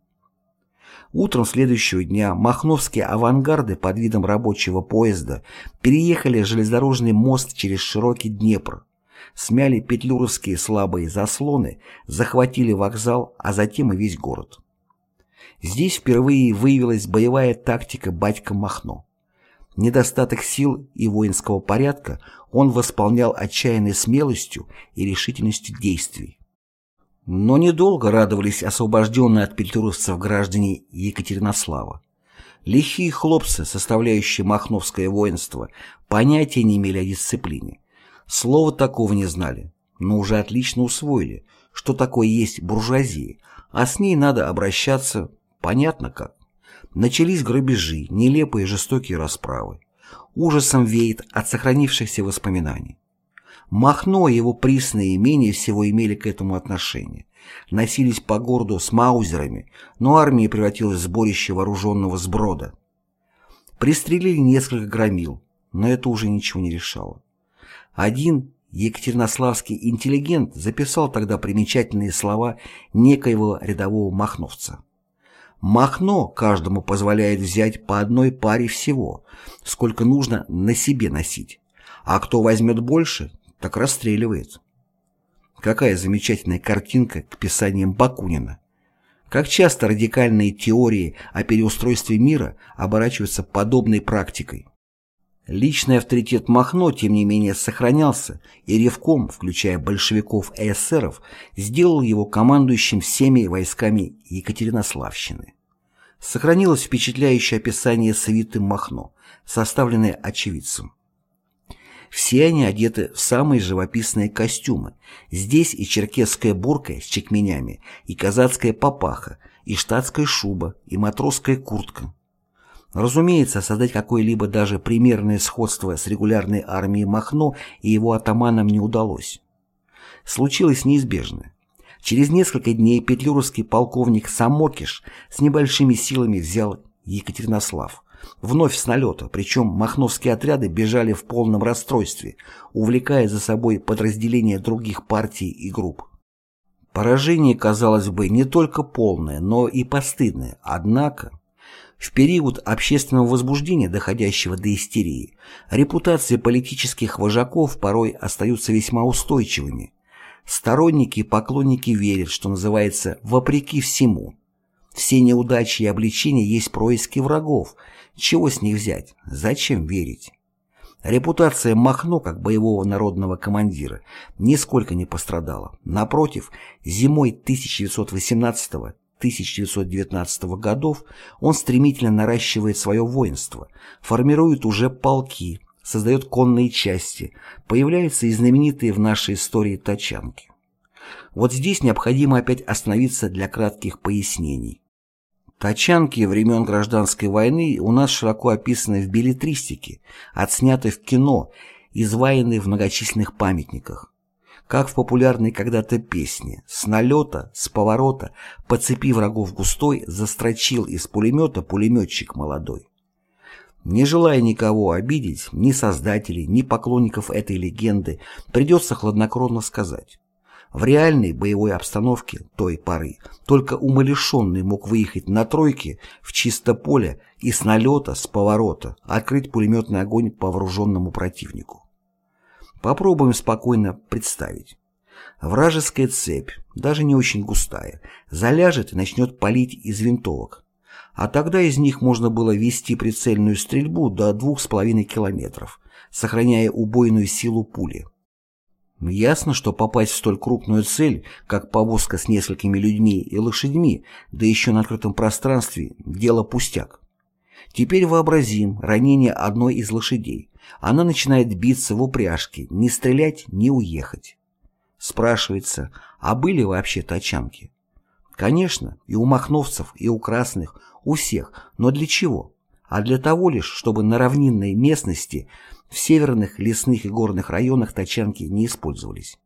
Утром следующего дня махновские авангарды под видом рабочего поезда переехали железнодорожный мост через широкий Днепр, смяли петлюровские слабые заслоны, захватили вокзал, а затем и весь город. Здесь впервые выявилась боевая тактика батька Махно. Недостаток сил и воинского порядка он восполнял отчаянной смелостью и решительностью действий. Но недолго радовались освобожденные от петлюровцев граждане Екатеринослава. Лихие хлопцы, составляющие махновское воинство, понятия не имели о дисциплине. Слова такого не знали, но уже отлично усвоили, что такое есть буржуазия, а с ней надо обращаться понятно как. Начались грабежи, нелепые жестокие расправы. Ужасом веет от сохранившихся воспоминаний. Махно и его присные менее всего имели к этому отношение. Носились по городу с маузерами, но армия превратилась в сборище вооруженного сброда. Пристрелили несколько громил, но это уже ничего не решало. Один екатеринославский интеллигент записал тогда примечательные слова некоего рядового махновца. Махно каждому позволяет взять по одной паре всего, сколько нужно на себе носить, а кто возьмет больше, так расстреливает. Какая замечательная картинка к писаниям Бакунина. Как часто радикальные теории о переустройстве мира оборачиваются подобной практикой. Личный авторитет Махно, тем не менее, сохранялся, и Ревком, включая большевиков и эсеров, сделал его командующим всеми войсками Екатеринославщины. Сохранилось впечатляющее описание свиты Махно, составленное очевидцем. Все они одеты в самые живописные костюмы. Здесь и черкесская бурка с чекменями, и казацкая папаха, и штатская шуба, и матросская куртка. Разумеется, создать какое-либо даже примерное сходство с регулярной армией Махно и его атаманом не удалось. Случилось неизбежное. Через несколько дней петлюровский полковник Самокиш с небольшими силами взял Екатеринослав. Вновь с налета, причем махновские отряды бежали в полном расстройстве, увлекая за собой подразделения других партий и групп. Поражение, казалось бы, не только полное, но и постыдное, однако... В период общественного возбуждения, доходящего до истерии, репутации политических вожаков порой остаются весьма устойчивыми. Сторонники и поклонники верят, что называется, вопреки всему. Все неудачи и обличения есть происки врагов. Чего с них взять? Зачем верить? Репутация Махно как боевого народного командира нисколько не пострадала. Напротив, зимой 1918 1919 годов он стремительно наращивает свое воинство, формирует уже полки, создает конные части, появляются и знаменитые в нашей истории тачанки. Вот здесь необходимо опять остановиться для кратких пояснений. Тачанки времен Гражданской войны у нас широко описаны в билетристике, отсняты в кино, изваяны в многочисленных памятниках как в популярной когда-то песне «С налета, с поворота, по цепи врагов густой, застрочил из пулемета пулеметчик молодой». Не желая никого обидеть, ни создателей, ни поклонников этой легенды, придется хладнокровно сказать. В реальной боевой обстановке той поры только умалишенный мог выехать на тройке в чисто поле и с налета, с поворота открыть пулеметный огонь по вооруженному противнику. Попробуем спокойно представить. Вражеская цепь, даже не очень густая, заляжет и начнет палить из винтовок. А тогда из них можно было вести прицельную стрельбу до 2,5 километров, сохраняя убойную силу пули. Ясно, что попасть в столь крупную цель, как повозка с несколькими людьми и лошадьми, да еще на открытом пространстве, дело пустяк. Теперь вообразим ранение одной из лошадей, она начинает биться в упряжке, не стрелять, не уехать. Спрашивается, а были вообще тачанки? Конечно, и у махновцев, и у красных, у всех, но для чего? А для того лишь, чтобы на равнинной местности, в северных лесных и горных районах тачанки не использовались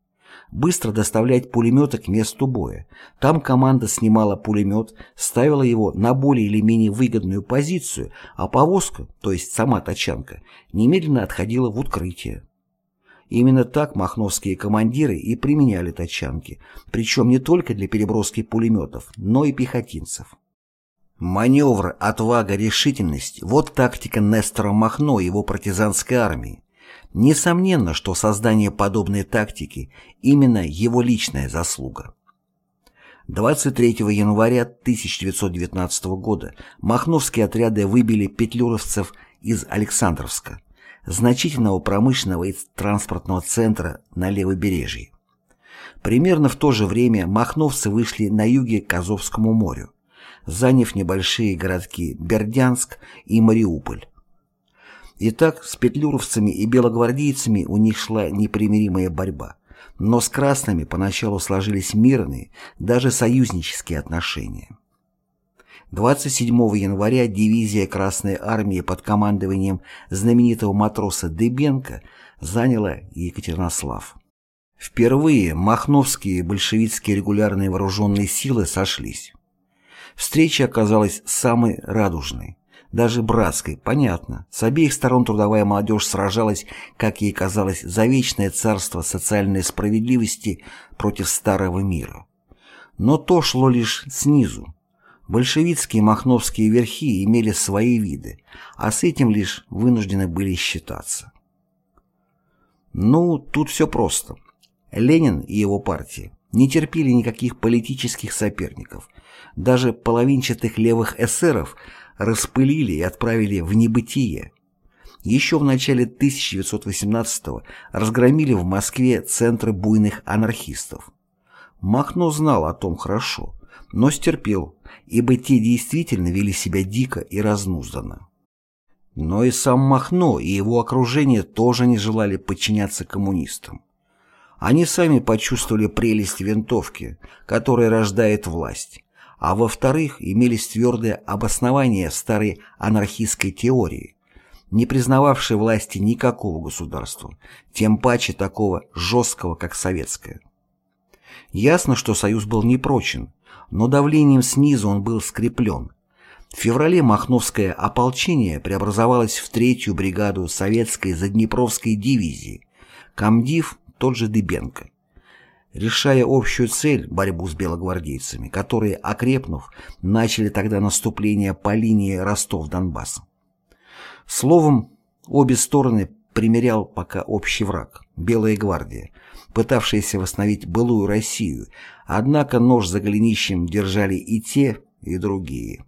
быстро доставлять пулеметы к месту боя. Там команда снимала пулемет, ставила его на более или менее выгодную позицию, а повозка, то есть сама тачанка, немедленно отходила в укрытие. Именно так махновские командиры и применяли тачанки, причем не только для переброски пулеметов, но и пехотинцев. Маневр, отвага, решительность – вот тактика Нестора Махно и его партизанской армии. Несомненно, что создание подобной тактики – именно его личная заслуга. 23 января 1919 года махновские отряды выбили петлюровцев из Александровска, значительного промышленного и транспортного центра на левобережье. Примерно в то же время махновцы вышли на юге к Азовскому морю, заняв небольшие городки Бердянск и Мариуполь. Итак, с петлюровцами и белогвардейцами у них шла непримиримая борьба, но с красными поначалу сложились мирные, даже союзнические отношения. 27 января дивизия Красной Армии под командованием знаменитого матроса Дыбенко заняла Екатеринослав. Впервые махновские большевистские регулярные вооруженные силы сошлись. Встреча оказалась самой радужной даже братской, понятно. С обеих сторон трудовая молодежь сражалась, как ей казалось, за вечное царство социальной справедливости против старого мира. Но то шло лишь снизу. Большевистские махновские верхи имели свои виды, а с этим лишь вынуждены были считаться. Ну, тут все просто. Ленин и его партия не терпели никаких политических соперников. Даже половинчатых левых эсеров – распылили и отправили в небытие. Еще в начале 1918-го разгромили в Москве центры буйных анархистов. Махно знал о том хорошо, но стерпел, ибо те действительно вели себя дико и разнузданно. Но и сам Махно и его окружение тоже не желали подчиняться коммунистам. Они сами почувствовали прелесть винтовки, которая рождает власть, а во-вторых, имелись твердые обоснования старой анархистской теории, не признававшей власти никакого государства, тем паче такого жесткого, как советское. Ясно, что союз был непрочен, но давлением снизу он был скреплен. В феврале Махновское ополчение преобразовалось в третью бригаду советской Заднепровской дивизии, комдив тот же Дыбенко. Решая общую цель – борьбу с белогвардейцами, которые, окрепнув, начали тогда наступление по линии Ростов-Донбасс. Словом, обе стороны примерял пока общий враг – Белая гвардия, пытавшаяся восстановить былую Россию, однако нож за голенищем держали и те, и другие.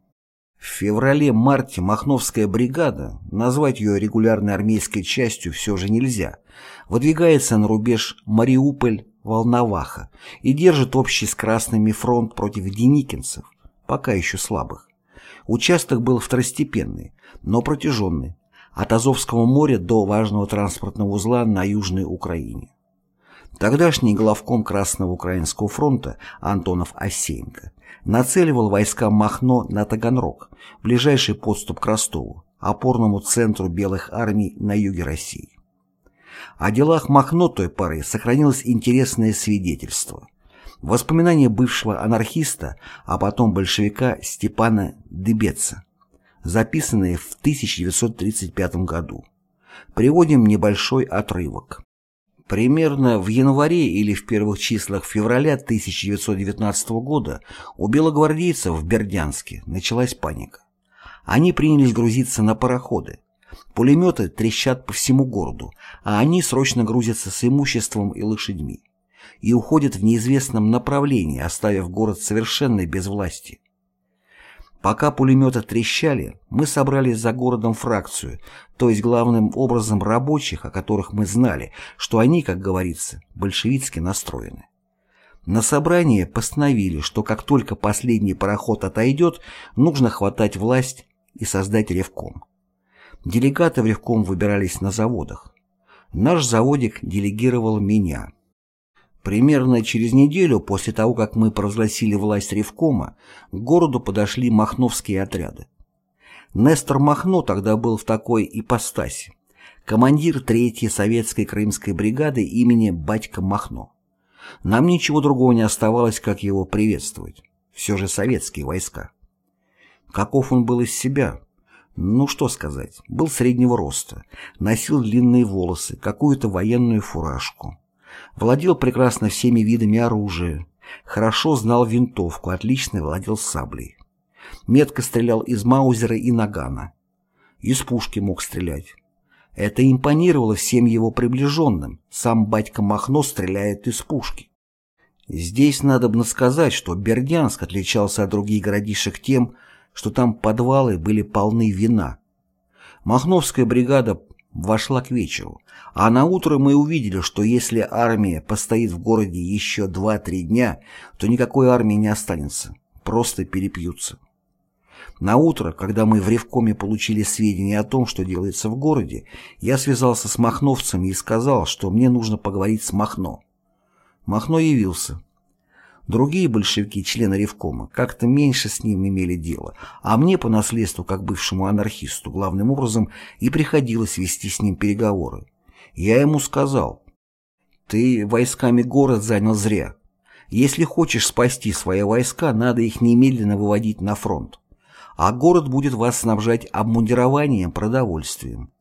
В феврале-марте Махновская бригада, назвать ее регулярной армейской частью все же нельзя, выдвигается на рубеж Мариуполь-Волноваха и держит общий с Красными фронт против деникинцев, пока еще слабых. Участок был второстепенный, но протяженный, от Азовского моря до важного транспортного узла на Южной Украине. Тогдашний главком Красного Украинского фронта Антонов Осеенко нацеливал войска Махно на Таганрог, ближайший подступ к Ростову, опорному центру белых армий на юге России. О делах Махно той поры сохранилось интересное свидетельство. Воспоминания бывшего анархиста, а потом большевика Степана Дебеца, записанные в 1935 году. Приводим небольшой отрывок. Примерно в январе или в первых числах февраля 1919 года у белогвардейцев в Бердянске началась паника. Они принялись грузиться на пароходы. Пулеметы трещат по всему городу, а они срочно грузятся с имуществом и лошадьми и уходят в неизвестном направлении, оставив город совершенно без власти. Пока пулеметы трещали, мы собрали за городом фракцию, то есть главным образом рабочих, о которых мы знали, что они, как говорится, большевистски настроены. На собрании постановили, что как только последний пароход отойдет, нужно хватать власть и создать ревком. Делегаты в ревком выбирались на заводах. Наш заводик делегировал меня – Примерно через неделю после того, как мы провозгласили власть Ревкома, к городу подошли махновские отряды. Нестор Махно тогда был в такой ипостаси. Командир 3-й советской крымской бригады имени Батька Махно. Нам ничего другого не оставалось, как его приветствовать. Все же советские войска. Каков он был из себя? Ну что сказать, был среднего роста, носил длинные волосы, какую-то военную фуражку. Владел прекрасно всеми видами оружия, хорошо знал винтовку, отлично владел саблей. Метко стрелял из маузера и нагана. Из пушки мог стрелять. Это импонировало всем его приближенным. Сам батька Махно стреляет из пушки. Здесь надо бы сказать, что Бердянск отличался от других городишек тем, что там подвалы были полны вина. Махновская бригада вошла к вечеру, а на утро мы увидели, что если армия постоит в городе еще 2-3 дня, то никакой армии не останется, просто перепьются. На утро, когда мы в Ревкоме получили сведения о том, что делается в городе, я связался с махновцами и сказал, что мне нужно поговорить с Махно. Махно явился. Другие большевики, члены Ревкома, как-то меньше с ним имели дело, а мне по наследству, как бывшему анархисту, главным образом и приходилось вести с ним переговоры. Я ему сказал, «Ты войсками город занял зря. Если хочешь спасти свои войска, надо их немедленно выводить на фронт. А город будет вас снабжать обмундированием, продовольствием.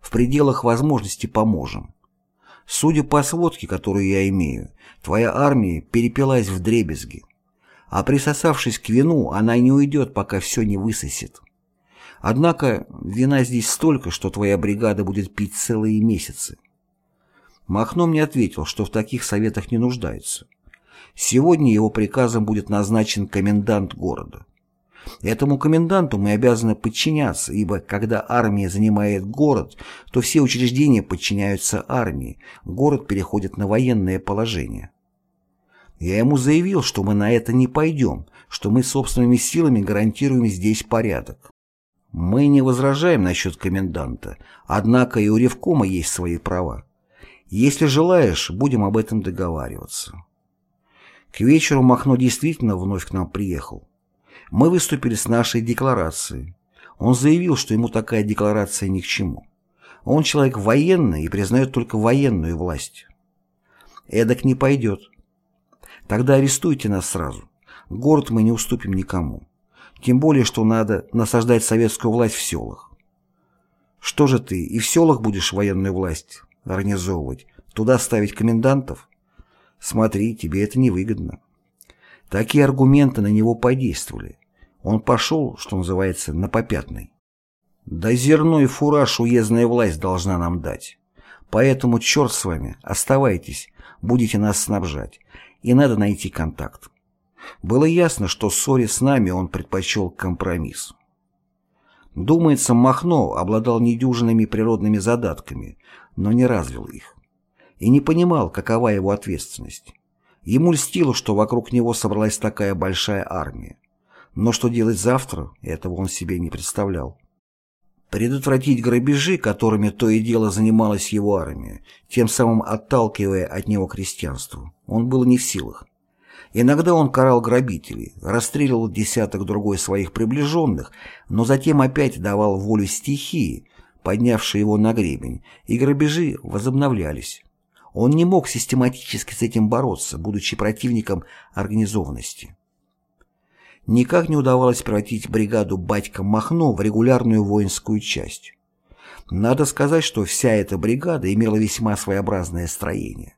В пределах возможности поможем. Судя по сводке, которую я имею, твоя армия перепилась в дребезги. А присосавшись к вину, она не уйдет, пока все не высосет. Однако вина здесь столько, что твоя бригада будет пить целые месяцы. Махно мне ответил, что в таких советах не нуждается. Сегодня его приказом будет назначен комендант города. Этому коменданту мы обязаны подчиняться, ибо когда армия занимает город, то все учреждения подчиняются армии, город переходит на военное положение. Я ему заявил, что мы на это не пойдем, что мы собственными силами гарантируем здесь порядок. Мы не возражаем насчет коменданта, однако и у Ревкома есть свои права. Если желаешь, будем об этом договариваться. К вечеру Махно действительно вновь к нам приехал. Мы выступили с нашей декларацией. Он заявил, что ему такая декларация ни к чему. Он человек военный и признает только военную власть. Эдак не пойдет. Тогда арестуйте нас сразу. Город мы не уступим никому. Тем более, что надо насаждать советскую власть в селах. Что же ты, и в селах будешь военную власть организовывать? Туда ставить комендантов? Смотри, тебе это невыгодно. Такие аргументы на него подействовали. Он пошел, что называется, на попятный. Да зерно и фураж уездная власть должна нам дать. Поэтому черт с вами, оставайтесь, будете нас снабжать. И надо найти контакт. Было ясно, что ссоре с нами он предпочел компромисс. Думается, Махно обладал недюжинными природными задатками, но не развил их. И не понимал, какова его ответственность. Ему льстило, что вокруг него собралась такая большая армия. Но что делать завтра, этого он себе не представлял. Предотвратить грабежи, которыми то и дело занималась его армия, тем самым отталкивая от него крестьянство, он был не в силах. Иногда он карал грабителей, расстреливал десяток другой своих приближенных, но затем опять давал волю стихии, поднявшей его на гребень, и грабежи возобновлялись. Он не мог систематически с этим бороться, будучи противником организованности никак не удавалось превратить бригаду «Батька Махно» в регулярную воинскую часть. Надо сказать, что вся эта бригада имела весьма своеобразное строение.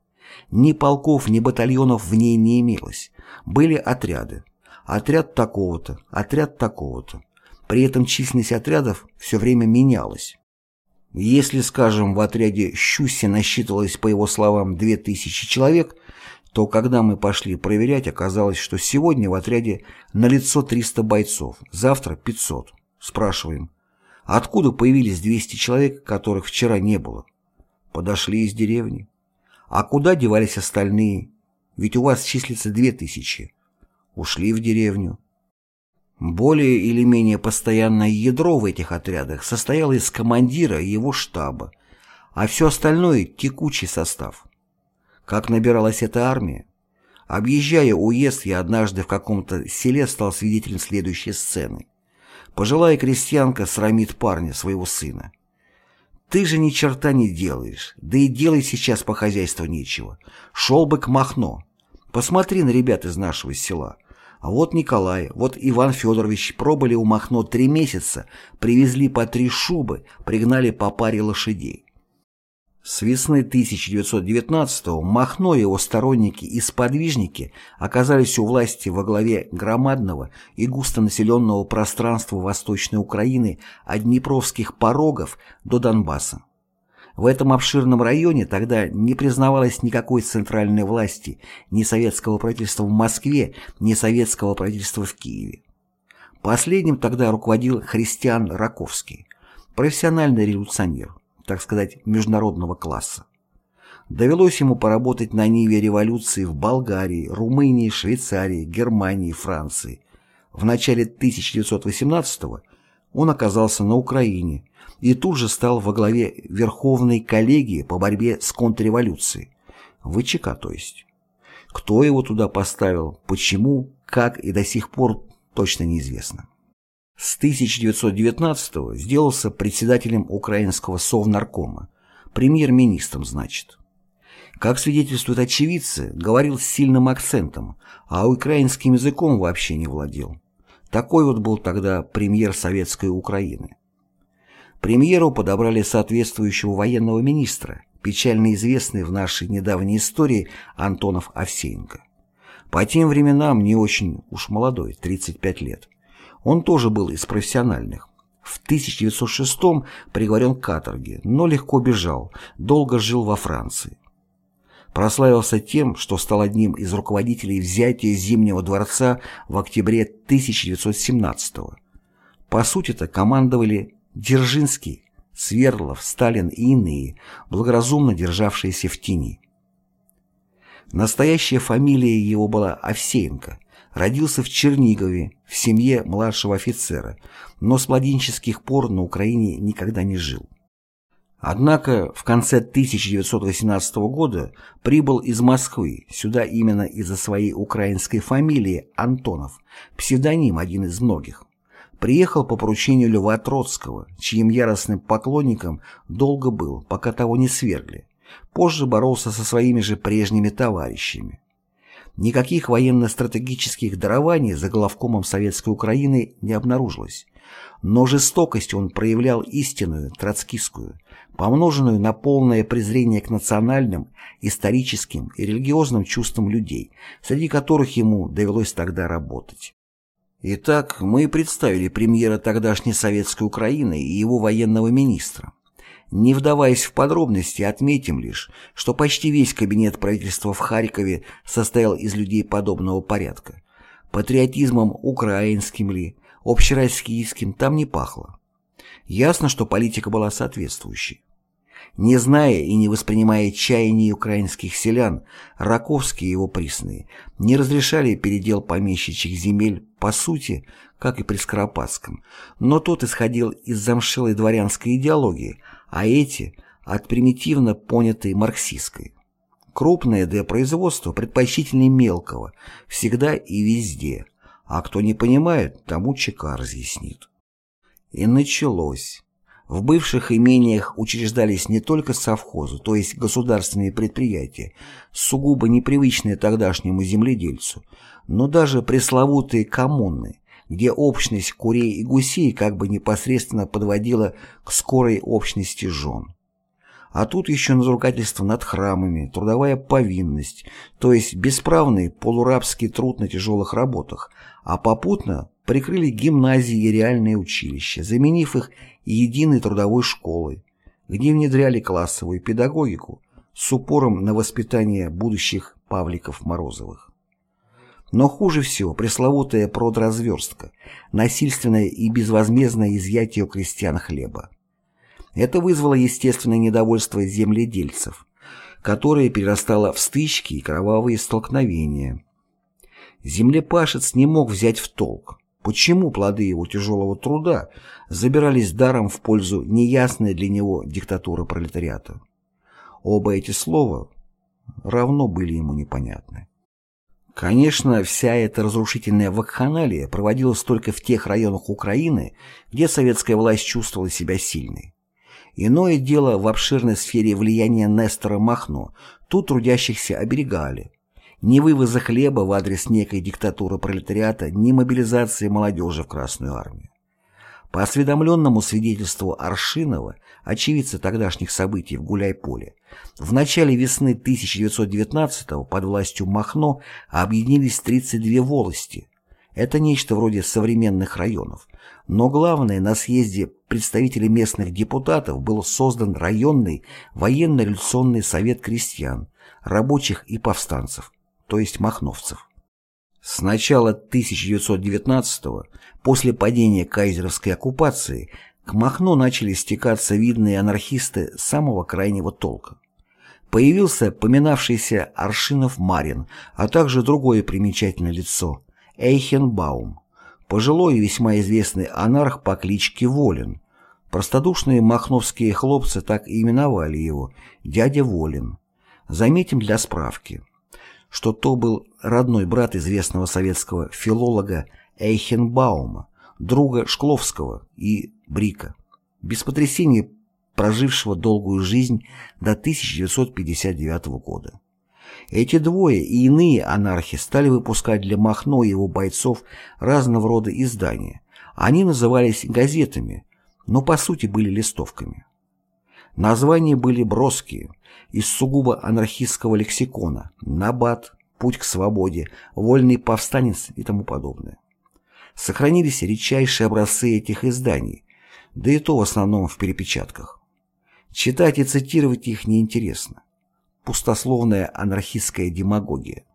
Ни полков, ни батальонов в ней не имелось. Были отряды. Отряд такого-то, отряд такого-то. При этом численность отрядов все время менялась. Если, скажем, в отряде Щуси насчитывалось, по его словам, 2000 человек, то когда мы пошли проверять, оказалось, что сегодня в отряде налицо 300 бойцов, завтра 500. Спрашиваем, откуда появились 200 человек, которых вчера не было? Подошли из деревни. А куда девались остальные? Ведь у вас числится 2000. Ушли в деревню. Более или менее постоянное ядро в этих отрядах состояло из командира и его штаба, а все остальное – текучий состав. Как набиралась эта армия? Объезжая уезд, я однажды в каком-то селе стал свидетелем следующей сцены. Пожилая крестьянка срамит парня, своего сына. «Ты же ни черта не делаешь, да и делай сейчас по хозяйству нечего. Шел бы к Махно. Посмотри на ребят из нашего села. А вот Николай, вот Иван Федорович пробыли у Махно три месяца, привезли по три шубы, пригнали по паре лошадей. С весны 1919-го Махно и его сторонники и сподвижники оказались у власти во главе громадного и густонаселенного пространства Восточной Украины от Днепровских порогов до Донбасса. В этом обширном районе тогда не признавалось никакой центральной власти, ни советского правительства в Москве, ни советского правительства в Киеве. Последним тогда руководил Христиан Раковский, профессиональный революционер так сказать, международного класса. Довелось ему поработать на ниве революции в Болгарии, Румынии, Швейцарии, Германии, Франции. В начале 1918-го он оказался на Украине и тут же стал во главе Верховной коллегии по борьбе с контрреволюцией. ВЧК, то есть. Кто его туда поставил, почему, как и до сих пор точно неизвестно. С 1919 сделался председателем Украинского Совнаркома, премьер-министром, значит. Как свидетельствуют очевидцы, говорил с сильным акцентом, а украинским языком вообще не владел. Такой вот был тогда премьер Советской Украины. Премьеру подобрали соответствующего военного министра, печально известный в нашей недавней истории Антонов Овсеенко. По тем временам не очень уж молодой, 35 лет. Он тоже был из профессиональных. В 1906-м приговорен к каторге, но легко бежал, долго жил во Франции. Прославился тем, что стал одним из руководителей взятия Зимнего дворца в октябре 1917 -го. По сути-то командовали Дзержинский, Свердлов, Сталин и иные, благоразумно державшиеся в тени. Настоящая фамилия его была Овсеенко. Родился в Чернигове, в семье младшего офицера, но с младенческих пор на Украине никогда не жил. Однако в конце 1918 года прибыл из Москвы, сюда именно из-за своей украинской фамилии Антонов, псевдоним один из многих. Приехал по поручению Льва Троцкого, чьим яростным поклонником долго был, пока того не свергли. Позже боролся со своими же прежними товарищами. Никаких военно-стратегических дарований за главкомом Советской Украины не обнаружилось. Но жестокость он проявлял истинную, троцкистскую, помноженную на полное презрение к национальным, историческим и религиозным чувствам людей, среди которых ему довелось тогда работать. Итак, мы представили премьера тогдашней советской Украины и его военного министра. Не вдаваясь в подробности, отметим лишь, что почти весь кабинет правительства в Харькове состоял из людей подобного порядка. Патриотизмом украинским ли, общероссийским там не пахло. Ясно, что политика была соответствующей. Не зная и не воспринимая чаяний украинских селян, Раковские и его присные не разрешали передел помещичьих земель по сути, как и при Скоропадском, но тот исходил из замшелой дворянской идеологии, а эти – от примитивно понятой марксистской. Крупное для производства предпочтительнее мелкого, всегда и везде, а кто не понимает, тому ЧК разъяснит. И началось. В бывших имениях учреждались не только совхозы, то есть государственные предприятия, сугубо непривычные тогдашнему земледельцу, но даже пресловутые коммуны, где общность курей и гусей как бы непосредственно подводила к скорой общности жен. А тут еще надругательство над храмами, трудовая повинность, то есть бесправный полурабский труд на тяжелых работах, а попутно прикрыли гимназии и реальные училища, заменив их единой трудовой школой, где внедряли классовую педагогику с упором на воспитание будущих Павликов-Морозовых. Но хуже всего пресловутая продразверстка, насильственное и безвозмездное изъятие у крестьян хлеба. Это вызвало естественное недовольство земледельцев, которое перерастало в стычки и кровавые столкновения. Землепашец не мог взять в толк, почему плоды его тяжелого труда забирались даром в пользу неясной для него диктатуры пролетариата. Оба эти слова равно были ему непонятны. Конечно, вся эта разрушительная вакханалия проводилась только в тех районах Украины, где советская власть чувствовала себя сильной. Иное дело в обширной сфере влияния Нестора Махно, тут трудящихся оберегали. Ни вывоза хлеба в адрес некой диктатуры пролетариата, ни мобилизации молодежи в Красную армию. По осведомленному свидетельству Аршинова, очевидца тогдашних событий в Гуляйполе, в начале весны 1919 под властью Махно объединились 32 волости. Это нечто вроде современных районов. Но главное, на съезде представителей местных депутатов был создан районный военно-революционный совет крестьян, рабочих и повстанцев, то есть махновцев. С начала 1919-го, после падения кайзеровской оккупации, к Махно начали стекаться видные анархисты самого крайнего толка. Появился поминавшийся Аршинов Марин, а также другое примечательное лицо – Эйхенбаум, пожилой и весьма известный анарх по кличке Волин. Простодушные махновские хлопцы так и именовали его – дядя Волин. Заметим для справки – что то был родной брат известного советского филолога Эйхенбаума, друга Шкловского и Брика, без потрясений прожившего долгую жизнь до 1959 года. Эти двое и иные анархи стали выпускать для Махно и его бойцов разного рода издания. Они назывались газетами, но по сути были листовками. Названия были броские, из сугубо анархистского лексикона «Набат», «Путь к свободе», «Вольный повстанец» и тому подобное. Сохранились редчайшие образцы этих изданий, да и то в основном в перепечатках. Читать и цитировать их неинтересно. Пустословная анархистская демагогия.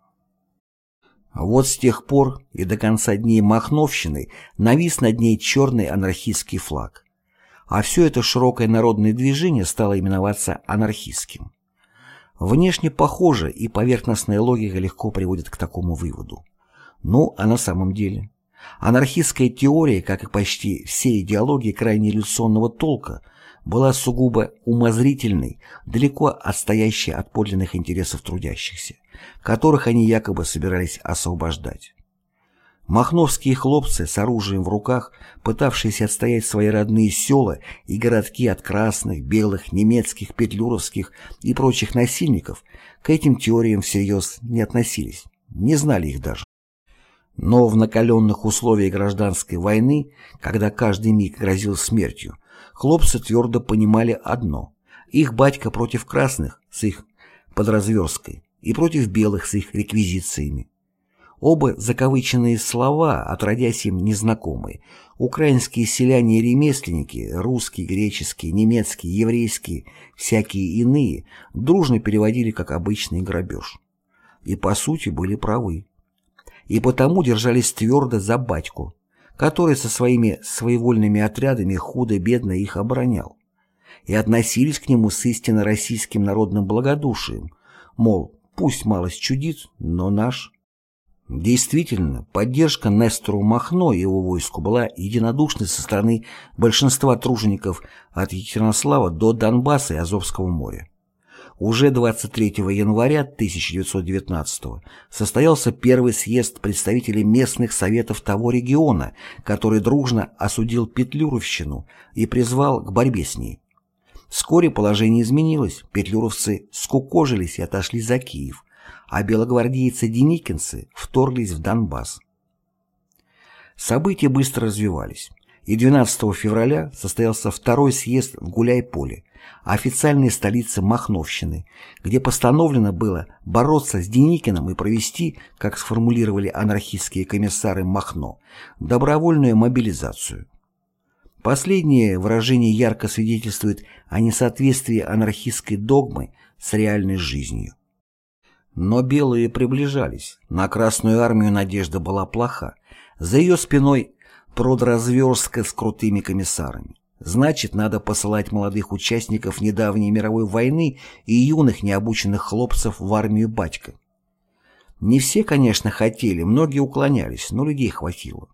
Вот с тех пор и до конца дней Махновщины навис над ней черный анархистский флаг. А все это широкое народное движение стало именоваться анархистским. Внешне похоже, и поверхностная логика легко приводит к такому выводу. Ну, а на самом деле? Анархистская теория, как и почти все идеологии крайне революционного толка, была сугубо умозрительной, далеко отстоящей от подлинных интересов трудящихся, которых они якобы собирались освобождать. Махновские хлопцы с оружием в руках, пытавшиеся отстоять свои родные села и городки от красных, белых, немецких, петлюровских и прочих насильников, к этим теориям всерьез не относились, не знали их даже. Но в накаленных условиях гражданской войны, когда каждый миг грозил смертью, хлопцы твердо понимали одно – их батька против красных с их подразверсткой и против белых с их реквизициями. Оба закавыченные слова, отродясь им незнакомые, украинские селяне и ремесленники, русские, греческие, немецкие, еврейские, всякие иные, дружно переводили как обычный грабеж. И по сути были правы и потому держались твердо за батьку, который со своими своевольными отрядами худо-бедно их оборонял, и относились к нему с истинно российским народным благодушием, мол, пусть малость чудит, но наш. Действительно, поддержка Нестору Махно и его войску была единодушной со стороны большинства тружеников от Екатеринослава до Донбасса и Азовского моря. Уже 23 января 1919 состоялся первый съезд представителей местных советов того региона, который дружно осудил Петлюровщину и призвал к борьбе с ней. Вскоре положение изменилось, петлюровцы скукожились и отошли за Киев, а белогвардейцы-деникинцы вторглись в Донбасс. События быстро развивались, и 12 февраля состоялся второй съезд в Гуляй-Поле, официальной столице Махновщины, где постановлено было бороться с Деникиным и провести, как сформулировали анархистские комиссары Махно, добровольную мобилизацию. Последнее выражение ярко свидетельствует о несоответствии анархистской догмы с реальной жизнью. Но белые приближались, на Красную армию надежда была плоха, за ее спиной продразверстка с крутыми комиссарами. Значит, надо посылать молодых участников недавней мировой войны и юных необученных хлопцев в армию батька. Не все, конечно, хотели, многие уклонялись, но людей хватило.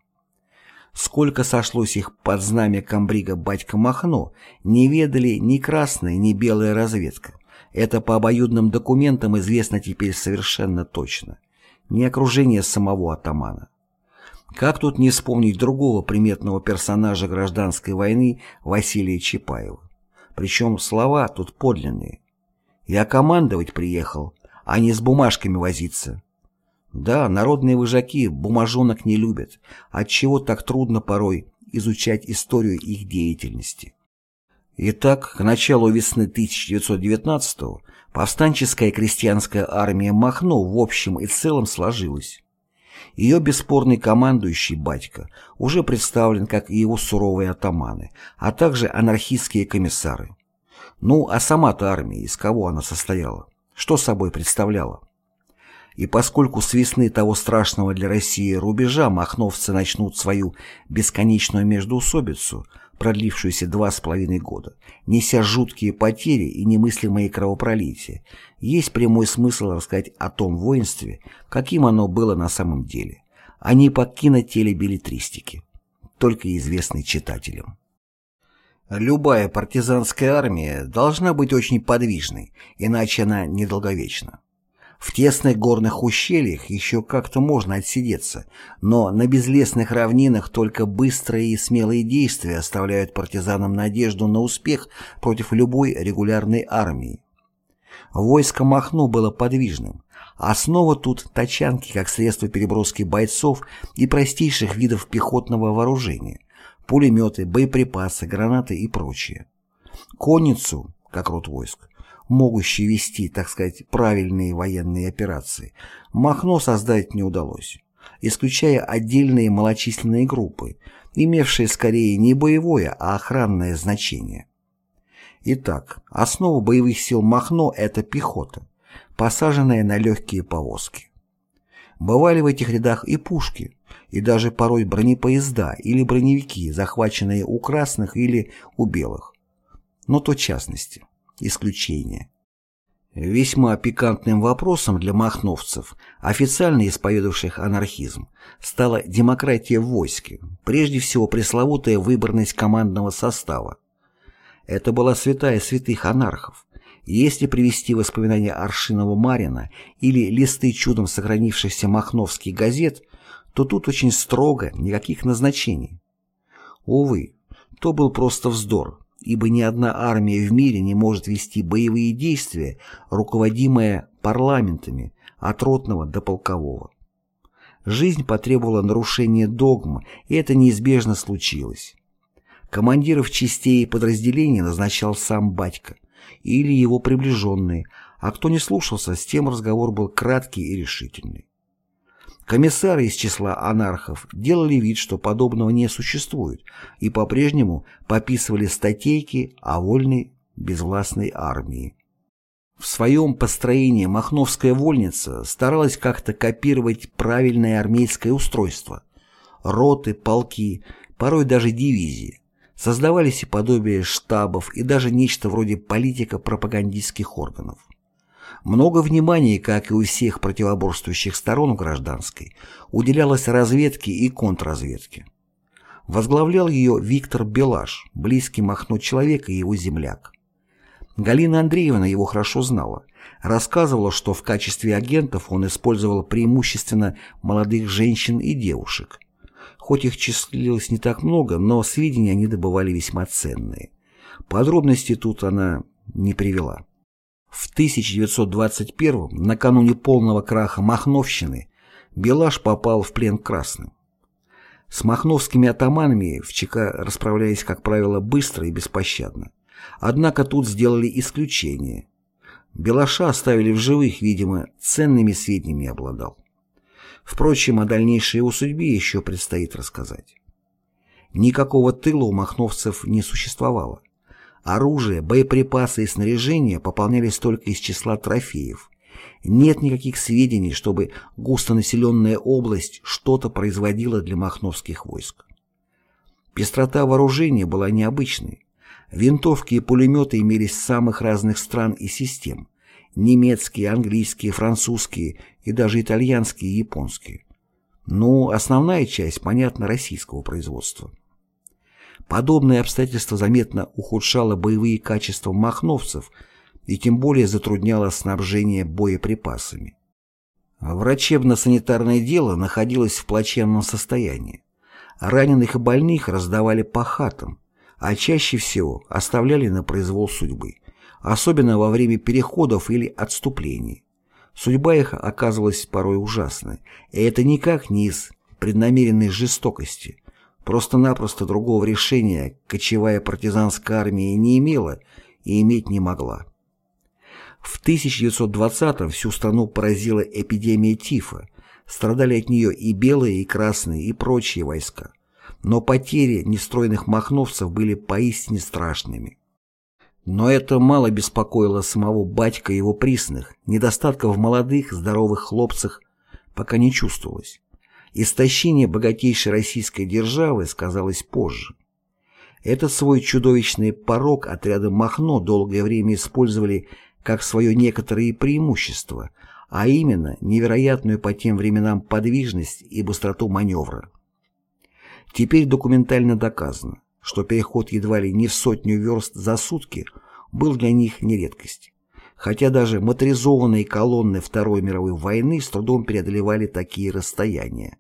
Сколько сошлось их под знамя комбрига батька Махно, не ведали ни красная, ни белая разведка. Это по обоюдным документам известно теперь совершенно точно. Не окружение самого атамана. Как тут не вспомнить другого приметного персонажа гражданской войны Василия Чапаева? Причем слова тут подлинные. «Я командовать приехал, а не с бумажками возиться». Да, народные выжаки бумажонок не любят, отчего так трудно порой изучать историю их деятельности. Итак, к началу весны 1919-го повстанческая крестьянская армия Махно в общем и целом сложилась. Ее бесспорный командующий батька уже представлен, как и его суровые атаманы, а также анархистские комиссары. Ну, а сама-то армия, из кого она состояла? Что собой представляла? И поскольку с весны того страшного для России рубежа махновцы начнут свою бесконечную междоусобицу, продлившуюся два с половиной года, неся жуткие потери и немыслимые кровопролития, есть прямой смысл рассказать о том воинстве, каким оно было на самом деле, а не по кинотелебилетристике, только известной читателям. Любая партизанская армия должна быть очень подвижной, иначе она недолговечна. В тесных горных ущельях еще как-то можно отсидеться, но на безлесных равнинах только быстрые и смелые действия оставляют партизанам надежду на успех против любой регулярной армии. Войско Махно было подвижным. Основа тут тачанки как средство переброски бойцов и простейших видов пехотного вооружения, пулеметы, боеприпасы, гранаты и прочее. Конницу, как род войск, могущий вести, так сказать, правильные военные операции, Махно создать не удалось, исключая отдельные малочисленные группы, имевшие скорее не боевое, а охранное значение. Итак, основа боевых сил Махно – это пехота, посаженная на легкие повозки. Бывали в этих рядах и пушки, и даже порой бронепоезда или броневики, захваченные у красных или у белых. Но то частности исключение. Весьма пикантным вопросом для махновцев, официально исповедовавших анархизм, стала демократия в войске, прежде всего пресловутая выборность командного состава. Это была святая святых анархов. Если привести воспоминания Аршинова Марина или листы чудом сохранившихся махновских газет, то тут очень строго, никаких назначений. Увы, то был просто вздор, ибо ни одна армия в мире не может вести боевые действия, руководимая парламентами от ротного до полкового. Жизнь потребовала нарушения догм, и это неизбежно случилось. Командиров частей и подразделений назначал сам батька или его приближенные, а кто не слушался, с тем разговор был краткий и решительный. Комиссары из числа анархов делали вид, что подобного не существует, и по-прежнему пописывали статейки о вольной безвластной армии. В своем построении Махновская вольница старалась как-то копировать правильное армейское устройство. Роты, полки, порой даже дивизии. Создавались и подобие штабов, и даже нечто вроде политико-пропагандистских органов. Много внимания, как и у всех противоборствующих сторон гражданской, уделялось разведке и контрразведке. Возглавлял ее Виктор Белаш, близкий Махно человек и его земляк. Галина Андреевна его хорошо знала. Рассказывала, что в качестве агентов он использовал преимущественно молодых женщин и девушек. Хоть их числилось не так много, но сведения они добывали весьма ценные. Подробности тут она не привела. В 1921 накануне полного краха Махновщины, Белаш попал в плен красным. С махновскими атаманами в ЧК расправлялись, как правило, быстро и беспощадно. Однако тут сделали исключение. Белаша оставили в живых, видимо, ценными сведениями обладал. Впрочем, о дальнейшей его судьбе еще предстоит рассказать. Никакого тыла у махновцев не существовало. Оружие, боеприпасы и снаряжение пополнялись только из числа трофеев. Нет никаких сведений, чтобы густонаселенная область что-то производила для махновских войск. Пестрота вооружения была необычной. Винтовки и пулеметы имелись самых разных стран и систем. Немецкие, английские, французские и даже итальянские и японские. Ну, основная часть, понятно, российского производства. Подобное обстоятельство заметно ухудшало боевые качества махновцев и тем более затрудняло снабжение боеприпасами. Врачебно-санитарное дело находилось в плачевном состоянии. Раненых и больных раздавали по хатам, а чаще всего оставляли на произвол судьбы, особенно во время переходов или отступлений. Судьба их оказывалась порой ужасной, и это никак не из преднамеренной жестокости, Просто-напросто другого решения кочевая партизанская армия не имела и иметь не могла. В 1920-м всю страну поразила эпидемия тифа, страдали от нее и белые, и красные, и прочие войска. Но потери нестройных махновцев были поистине страшными. Но это мало беспокоило самого батька и его присных, недостатков в молодых, здоровых хлопцах пока не чувствовалось. Истощение богатейшей российской державы сказалось позже. Этот свой чудовищный порог отряда Махно долгое время использовали как свое некоторые преимущество, а именно невероятную по тем временам подвижность и быстроту маневра. Теперь документально доказано, что переход едва ли не в сотню верст за сутки был для них не редкость. Хотя даже моторизованные колонны Второй мировой войны с трудом преодолевали такие расстояния.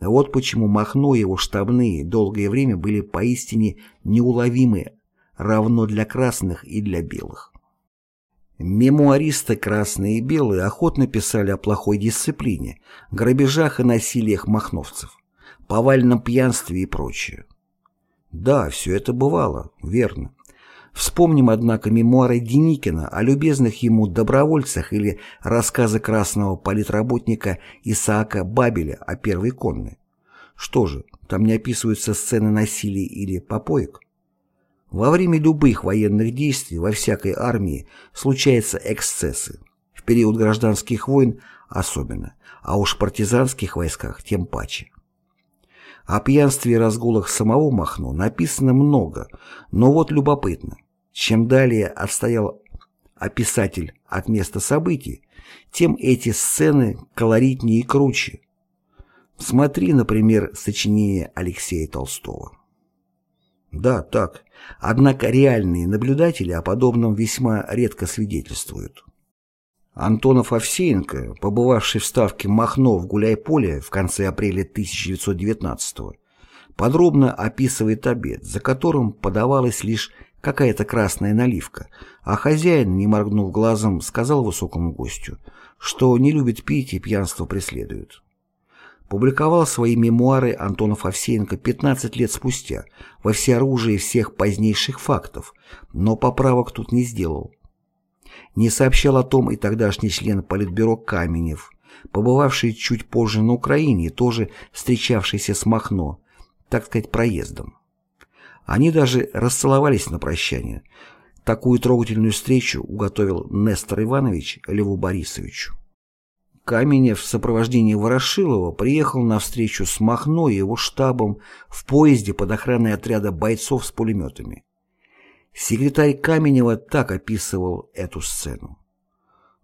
Вот почему Махно и его штабные долгое время были поистине неуловимы, равно для красных и для белых. Мемуаристы красные и белые охотно писали о плохой дисциплине, грабежах и насилиях махновцев, повальном пьянстве и прочее. Да, все это бывало, верно. Вспомним, однако, мемуары Деникина о любезных ему добровольцах или рассказы красного политработника Исаака Бабеля о первой конной. Что же, там не описываются сцены насилия или попоек? Во время любых военных действий во всякой армии случаются эксцессы. В период гражданских войн особенно, а уж в партизанских войсках тем паче. О пьянстве и разгулах самого Махно написано много, но вот любопытно. Чем далее отстоял а писатель от места событий, тем эти сцены колоритнее и круче. Смотри, например, сочинение Алексея Толстого. Да, так. Однако реальные наблюдатели о подобном весьма редко свидетельствуют. Антонов Овсеенко, побывавший в Ставке Махно в Гуляй-Поле в конце апреля 1919 подробно описывает обед, за которым подавалась лишь какая-то красная наливка, а хозяин, не моргнув глазом, сказал высокому гостю, что не любит пить и пьянство преследует. Публиковал свои мемуары Антонов Овсеенко 15 лет спустя, во всеоружии всех позднейших фактов, но поправок тут не сделал. Не сообщал о том и тогдашний член Политбюро Каменев, побывавший чуть позже на Украине, тоже встречавшийся с Махно, так сказать, проездом. Они даже расцеловались на прощание. Такую трогательную встречу уготовил Нестор Иванович Льву Борисовичу. Каменев в сопровождении Ворошилова приехал на встречу с Махно и его штабом в поезде под охраной отряда бойцов с пулеметами. Секретарь Каменева так описывал эту сцену.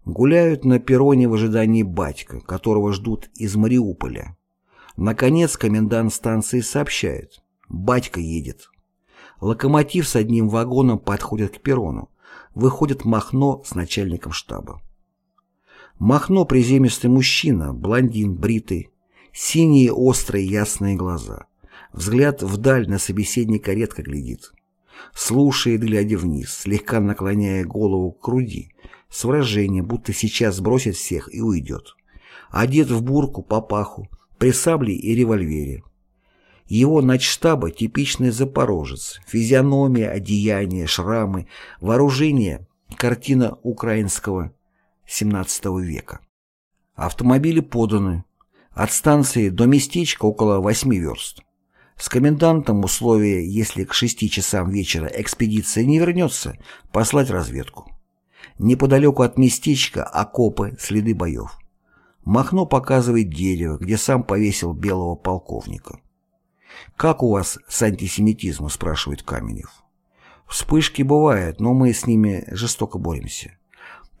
Гуляют на перроне в ожидании батька, которого ждут из Мариуполя. Наконец комендант станции сообщает. Батька едет. Локомотив с одним вагоном подходит к перрону. Выходит Махно с начальником штаба. Махно приземистый мужчина, блондин, бритый, синие острые ясные глаза. Взгляд вдаль на собеседника редко глядит. Слушает, глядя вниз, слегка наклоняя голову к груди, с выражением, будто сейчас сбросит всех и уйдет. Одет в бурку, папаху, при сабле и револьвере. Его начштаба типичный запорожец, физиономия, одеяние, шрамы, вооружение, картина украинского XVII века. Автомобили поданы. От станции до местечка около 8 верст. С комендантом условие, если к 6 часам вечера экспедиция не вернется, послать разведку. Неподалеку от местечка окопы, следы боев. Махно показывает дерево, где сам повесил белого полковника. «Как у вас с антисемитизмом?» – спрашивает Каменев. «Вспышки бывают, но мы с ними жестоко боремся.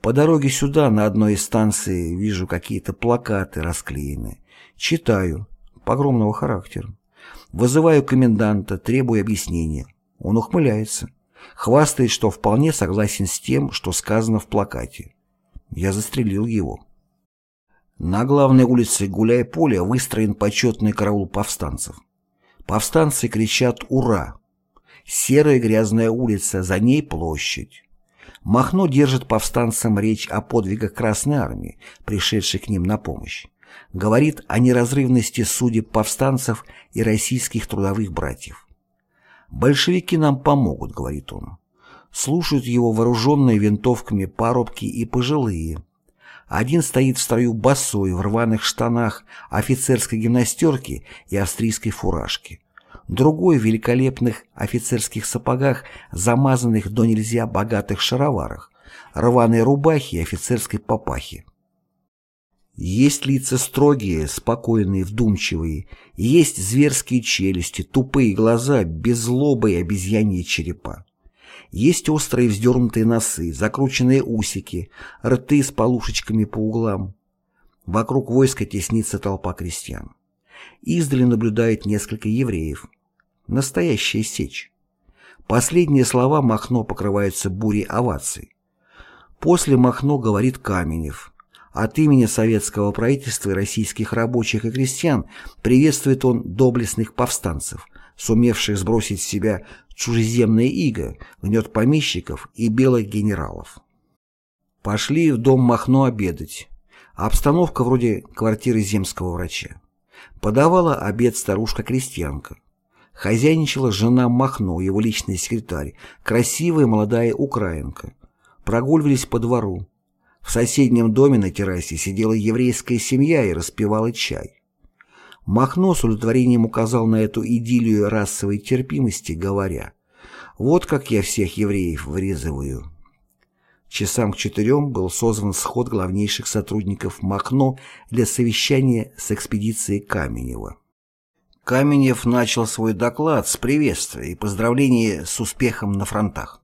По дороге сюда на одной из станций вижу какие-то плакаты расклеены. Читаю. Погромного характера. Вызываю коменданта, требую объяснения. Он ухмыляется. Хвастает, что вполне согласен с тем, что сказано в плакате. Я застрелил его. На главной улице Гуляй-Поле выстроен почетный караул повстанцев. Повстанцы кричат «Ура!». Серая грязная улица, за ней площадь. Махно держит повстанцам речь о подвигах Красной Армии, пришедшей к ним на помощь. Говорит о неразрывности судеб повстанцев и российских трудовых братьев. «Большевики нам помогут», — говорит он. Слушают его вооруженные винтовками парубки и пожилые, один стоит в строю босой, в рваных штанах, офицерской гимнастерке и австрийской фуражке. Другой в великолепных офицерских сапогах, замазанных до нельзя богатых шароварах, рваной рубахе и офицерской папахе. Есть лица строгие, спокойные, вдумчивые, есть зверские челюсти, тупые глаза, беззлобые обезьяньи черепа. Есть острые вздернутые носы, закрученные усики, рты с полушечками по углам. Вокруг войска теснится толпа крестьян. Издали наблюдает несколько евреев. Настоящая сечь. Последние слова Махно покрываются бурей оваций. После Махно говорит Каменев. От имени советского правительства и российских рабочих и крестьян приветствует он доблестных повстанцев, сумевших сбросить с себя чужеземное иго, гнет помещиков и белых генералов. Пошли в дом Махно обедать. Обстановка вроде квартиры земского врача. Подавала обед старушка-крестьянка. Хозяйничала жена Махно, его личный секретарь, красивая молодая украинка. Прогуливались по двору. В соседнем доме на террасе сидела еврейская семья и распивала чай. Махно с удовлетворением указал на эту идиллию расовой терпимости, говоря, «Вот как я всех евреев вырезываю». Часам к четырем был созван сход главнейших сотрудников Махно для совещания с экспедицией Каменева. Каменев начал свой доклад с приветствия и поздравления с успехом на фронтах.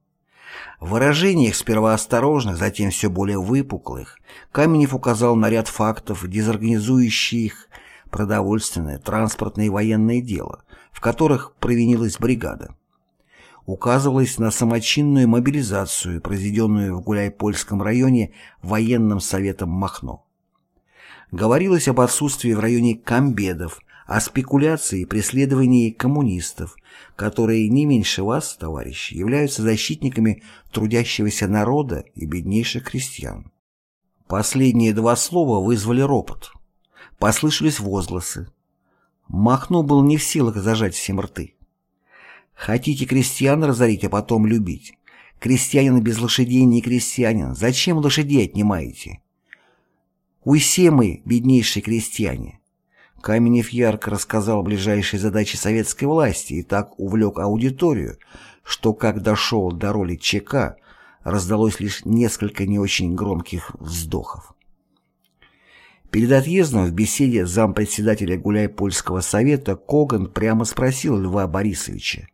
В выражениях сперва осторожных, затем все более выпуклых, Каменев указал на ряд фактов, дезорганизующих продовольственное, транспортное и военное дело, в которых провинилась бригада. Указывалось на самочинную мобилизацию, произведенную в Гуляйпольском районе военным советом Махно. Говорилось об отсутствии в районе комбедов, о спекуляции и преследовании коммунистов, которые не меньше вас, товарищи, являются защитниками трудящегося народа и беднейших крестьян. Последние два слова вызвали ропот. Послышались возгласы. Махно был не в силах зажать всем рты. Хотите крестьян разорить, а потом любить? Крестьянин без лошадей не крестьянин. Зачем лошадей отнимаете? Уйсе мы, беднейшие крестьяне. Каменев ярко рассказал ближайшие задачи советской власти и так увлек аудиторию, что, как дошел до роли ЧК, раздалось лишь несколько не очень громких вздохов. Перед отъездом в беседе зампредседателя Гуляй-Польского совета Коган прямо спросил Льва Борисовича,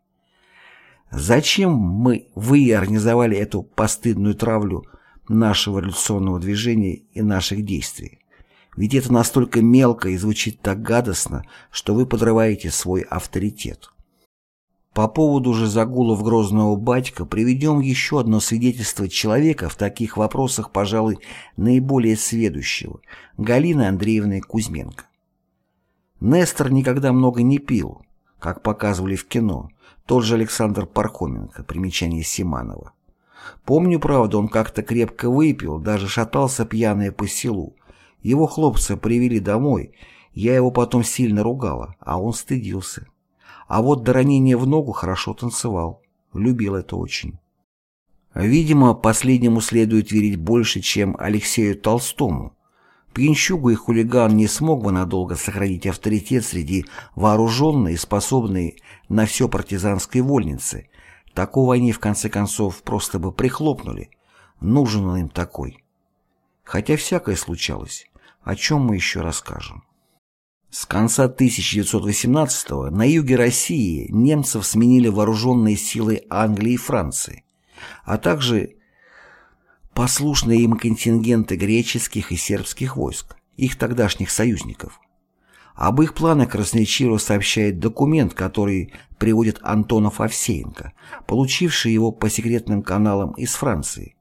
«Зачем мы, вы организовали эту постыдную травлю нашего революционного движения и наших действий? Ведь это настолько мелко и звучит так гадостно, что вы подрываете свой авторитет». По поводу же загулов Грозного батька приведем еще одно свидетельство человека в таких вопросах, пожалуй, наиболее сведущего – Галины Андреевны Кузьменко. Нестор никогда много не пил, как показывали в кино, тот же Александр Пархоменко, примечание Симанова. Помню, правда, он как-то крепко выпил, даже шатался пьяный по селу. Его хлопцы привели домой, я его потом сильно ругала, а он стыдился. А вот до ранения в ногу хорошо танцевал. Любил это очень. Видимо, последнему следует верить больше, чем Алексею Толстому. Пьянчугу и хулиган не смог бы надолго сохранить авторитет среди вооруженной и способной на все партизанской вольницы. Такого они, в конце концов, просто бы прихлопнули. Нужен он им такой. Хотя всякое случалось. О чем мы еще расскажем. С конца 1918-го на юге России немцев сменили вооруженные силы Англии и Франции, а также послушные им контингенты греческих и сербских войск, их тогдашних союзников. Об их планах красноречиво сообщает документ, который приводит Антонов Овсеенко, получивший его по секретным каналам из Франции,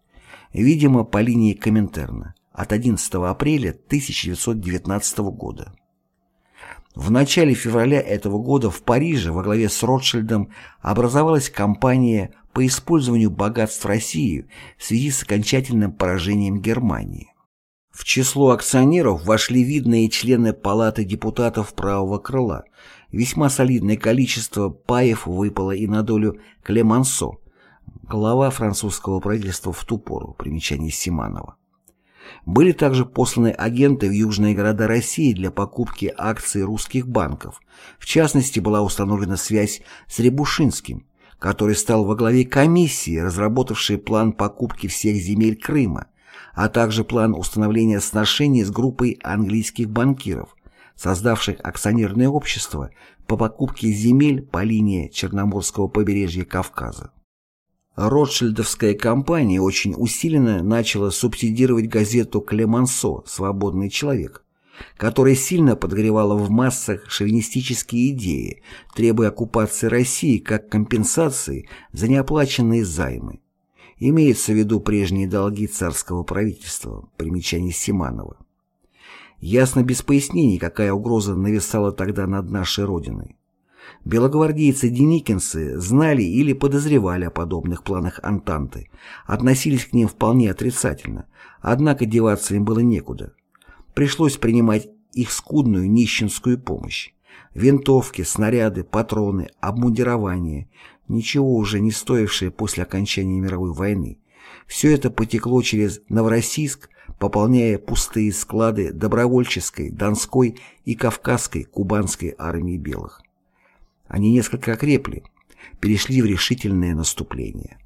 видимо, по линии Коминтерна, от 11 апреля 1919 года. В начале февраля этого года в Париже во главе с Ротшильдом образовалась кампания по использованию богатств России в связи с окончательным поражением Германии. В число акционеров вошли видные члены Палаты депутатов правого крыла. Весьма солидное количество паев выпало и на долю Клемансо, глава французского правительства в ту пору, примечание Симанова. Были также посланы агенты в южные города России для покупки акций русских банков. В частности, была установлена связь с Рябушинским, который стал во главе комиссии, разработавшей план покупки всех земель Крыма, а также план установления сношений с группой английских банкиров, создавших акционерное общество по покупке земель по линии Черноморского побережья Кавказа. Ротшильдовская компания очень усиленно начала субсидировать газету «Клемансо. Свободный человек», которая сильно подогревала в массах шовинистические идеи, требуя оккупации России как компенсации за неоплаченные займы. Имеется в виду прежние долги царского правительства, примечание Симанова. Ясно без пояснений, какая угроза нависала тогда над нашей Родиной. Белогвардейцы-деникинцы знали или подозревали о подобных планах Антанты, относились к ним вполне отрицательно, однако деваться им было некуда. Пришлось принимать их скудную нищенскую помощь. Винтовки, снаряды, патроны, обмундирование, ничего уже не стоившее после окончания мировой войны. Все это потекло через Новороссийск, пополняя пустые склады добровольческой, донской и кавказской кубанской армии белых. Они несколько окрепли, перешли в решительное наступление.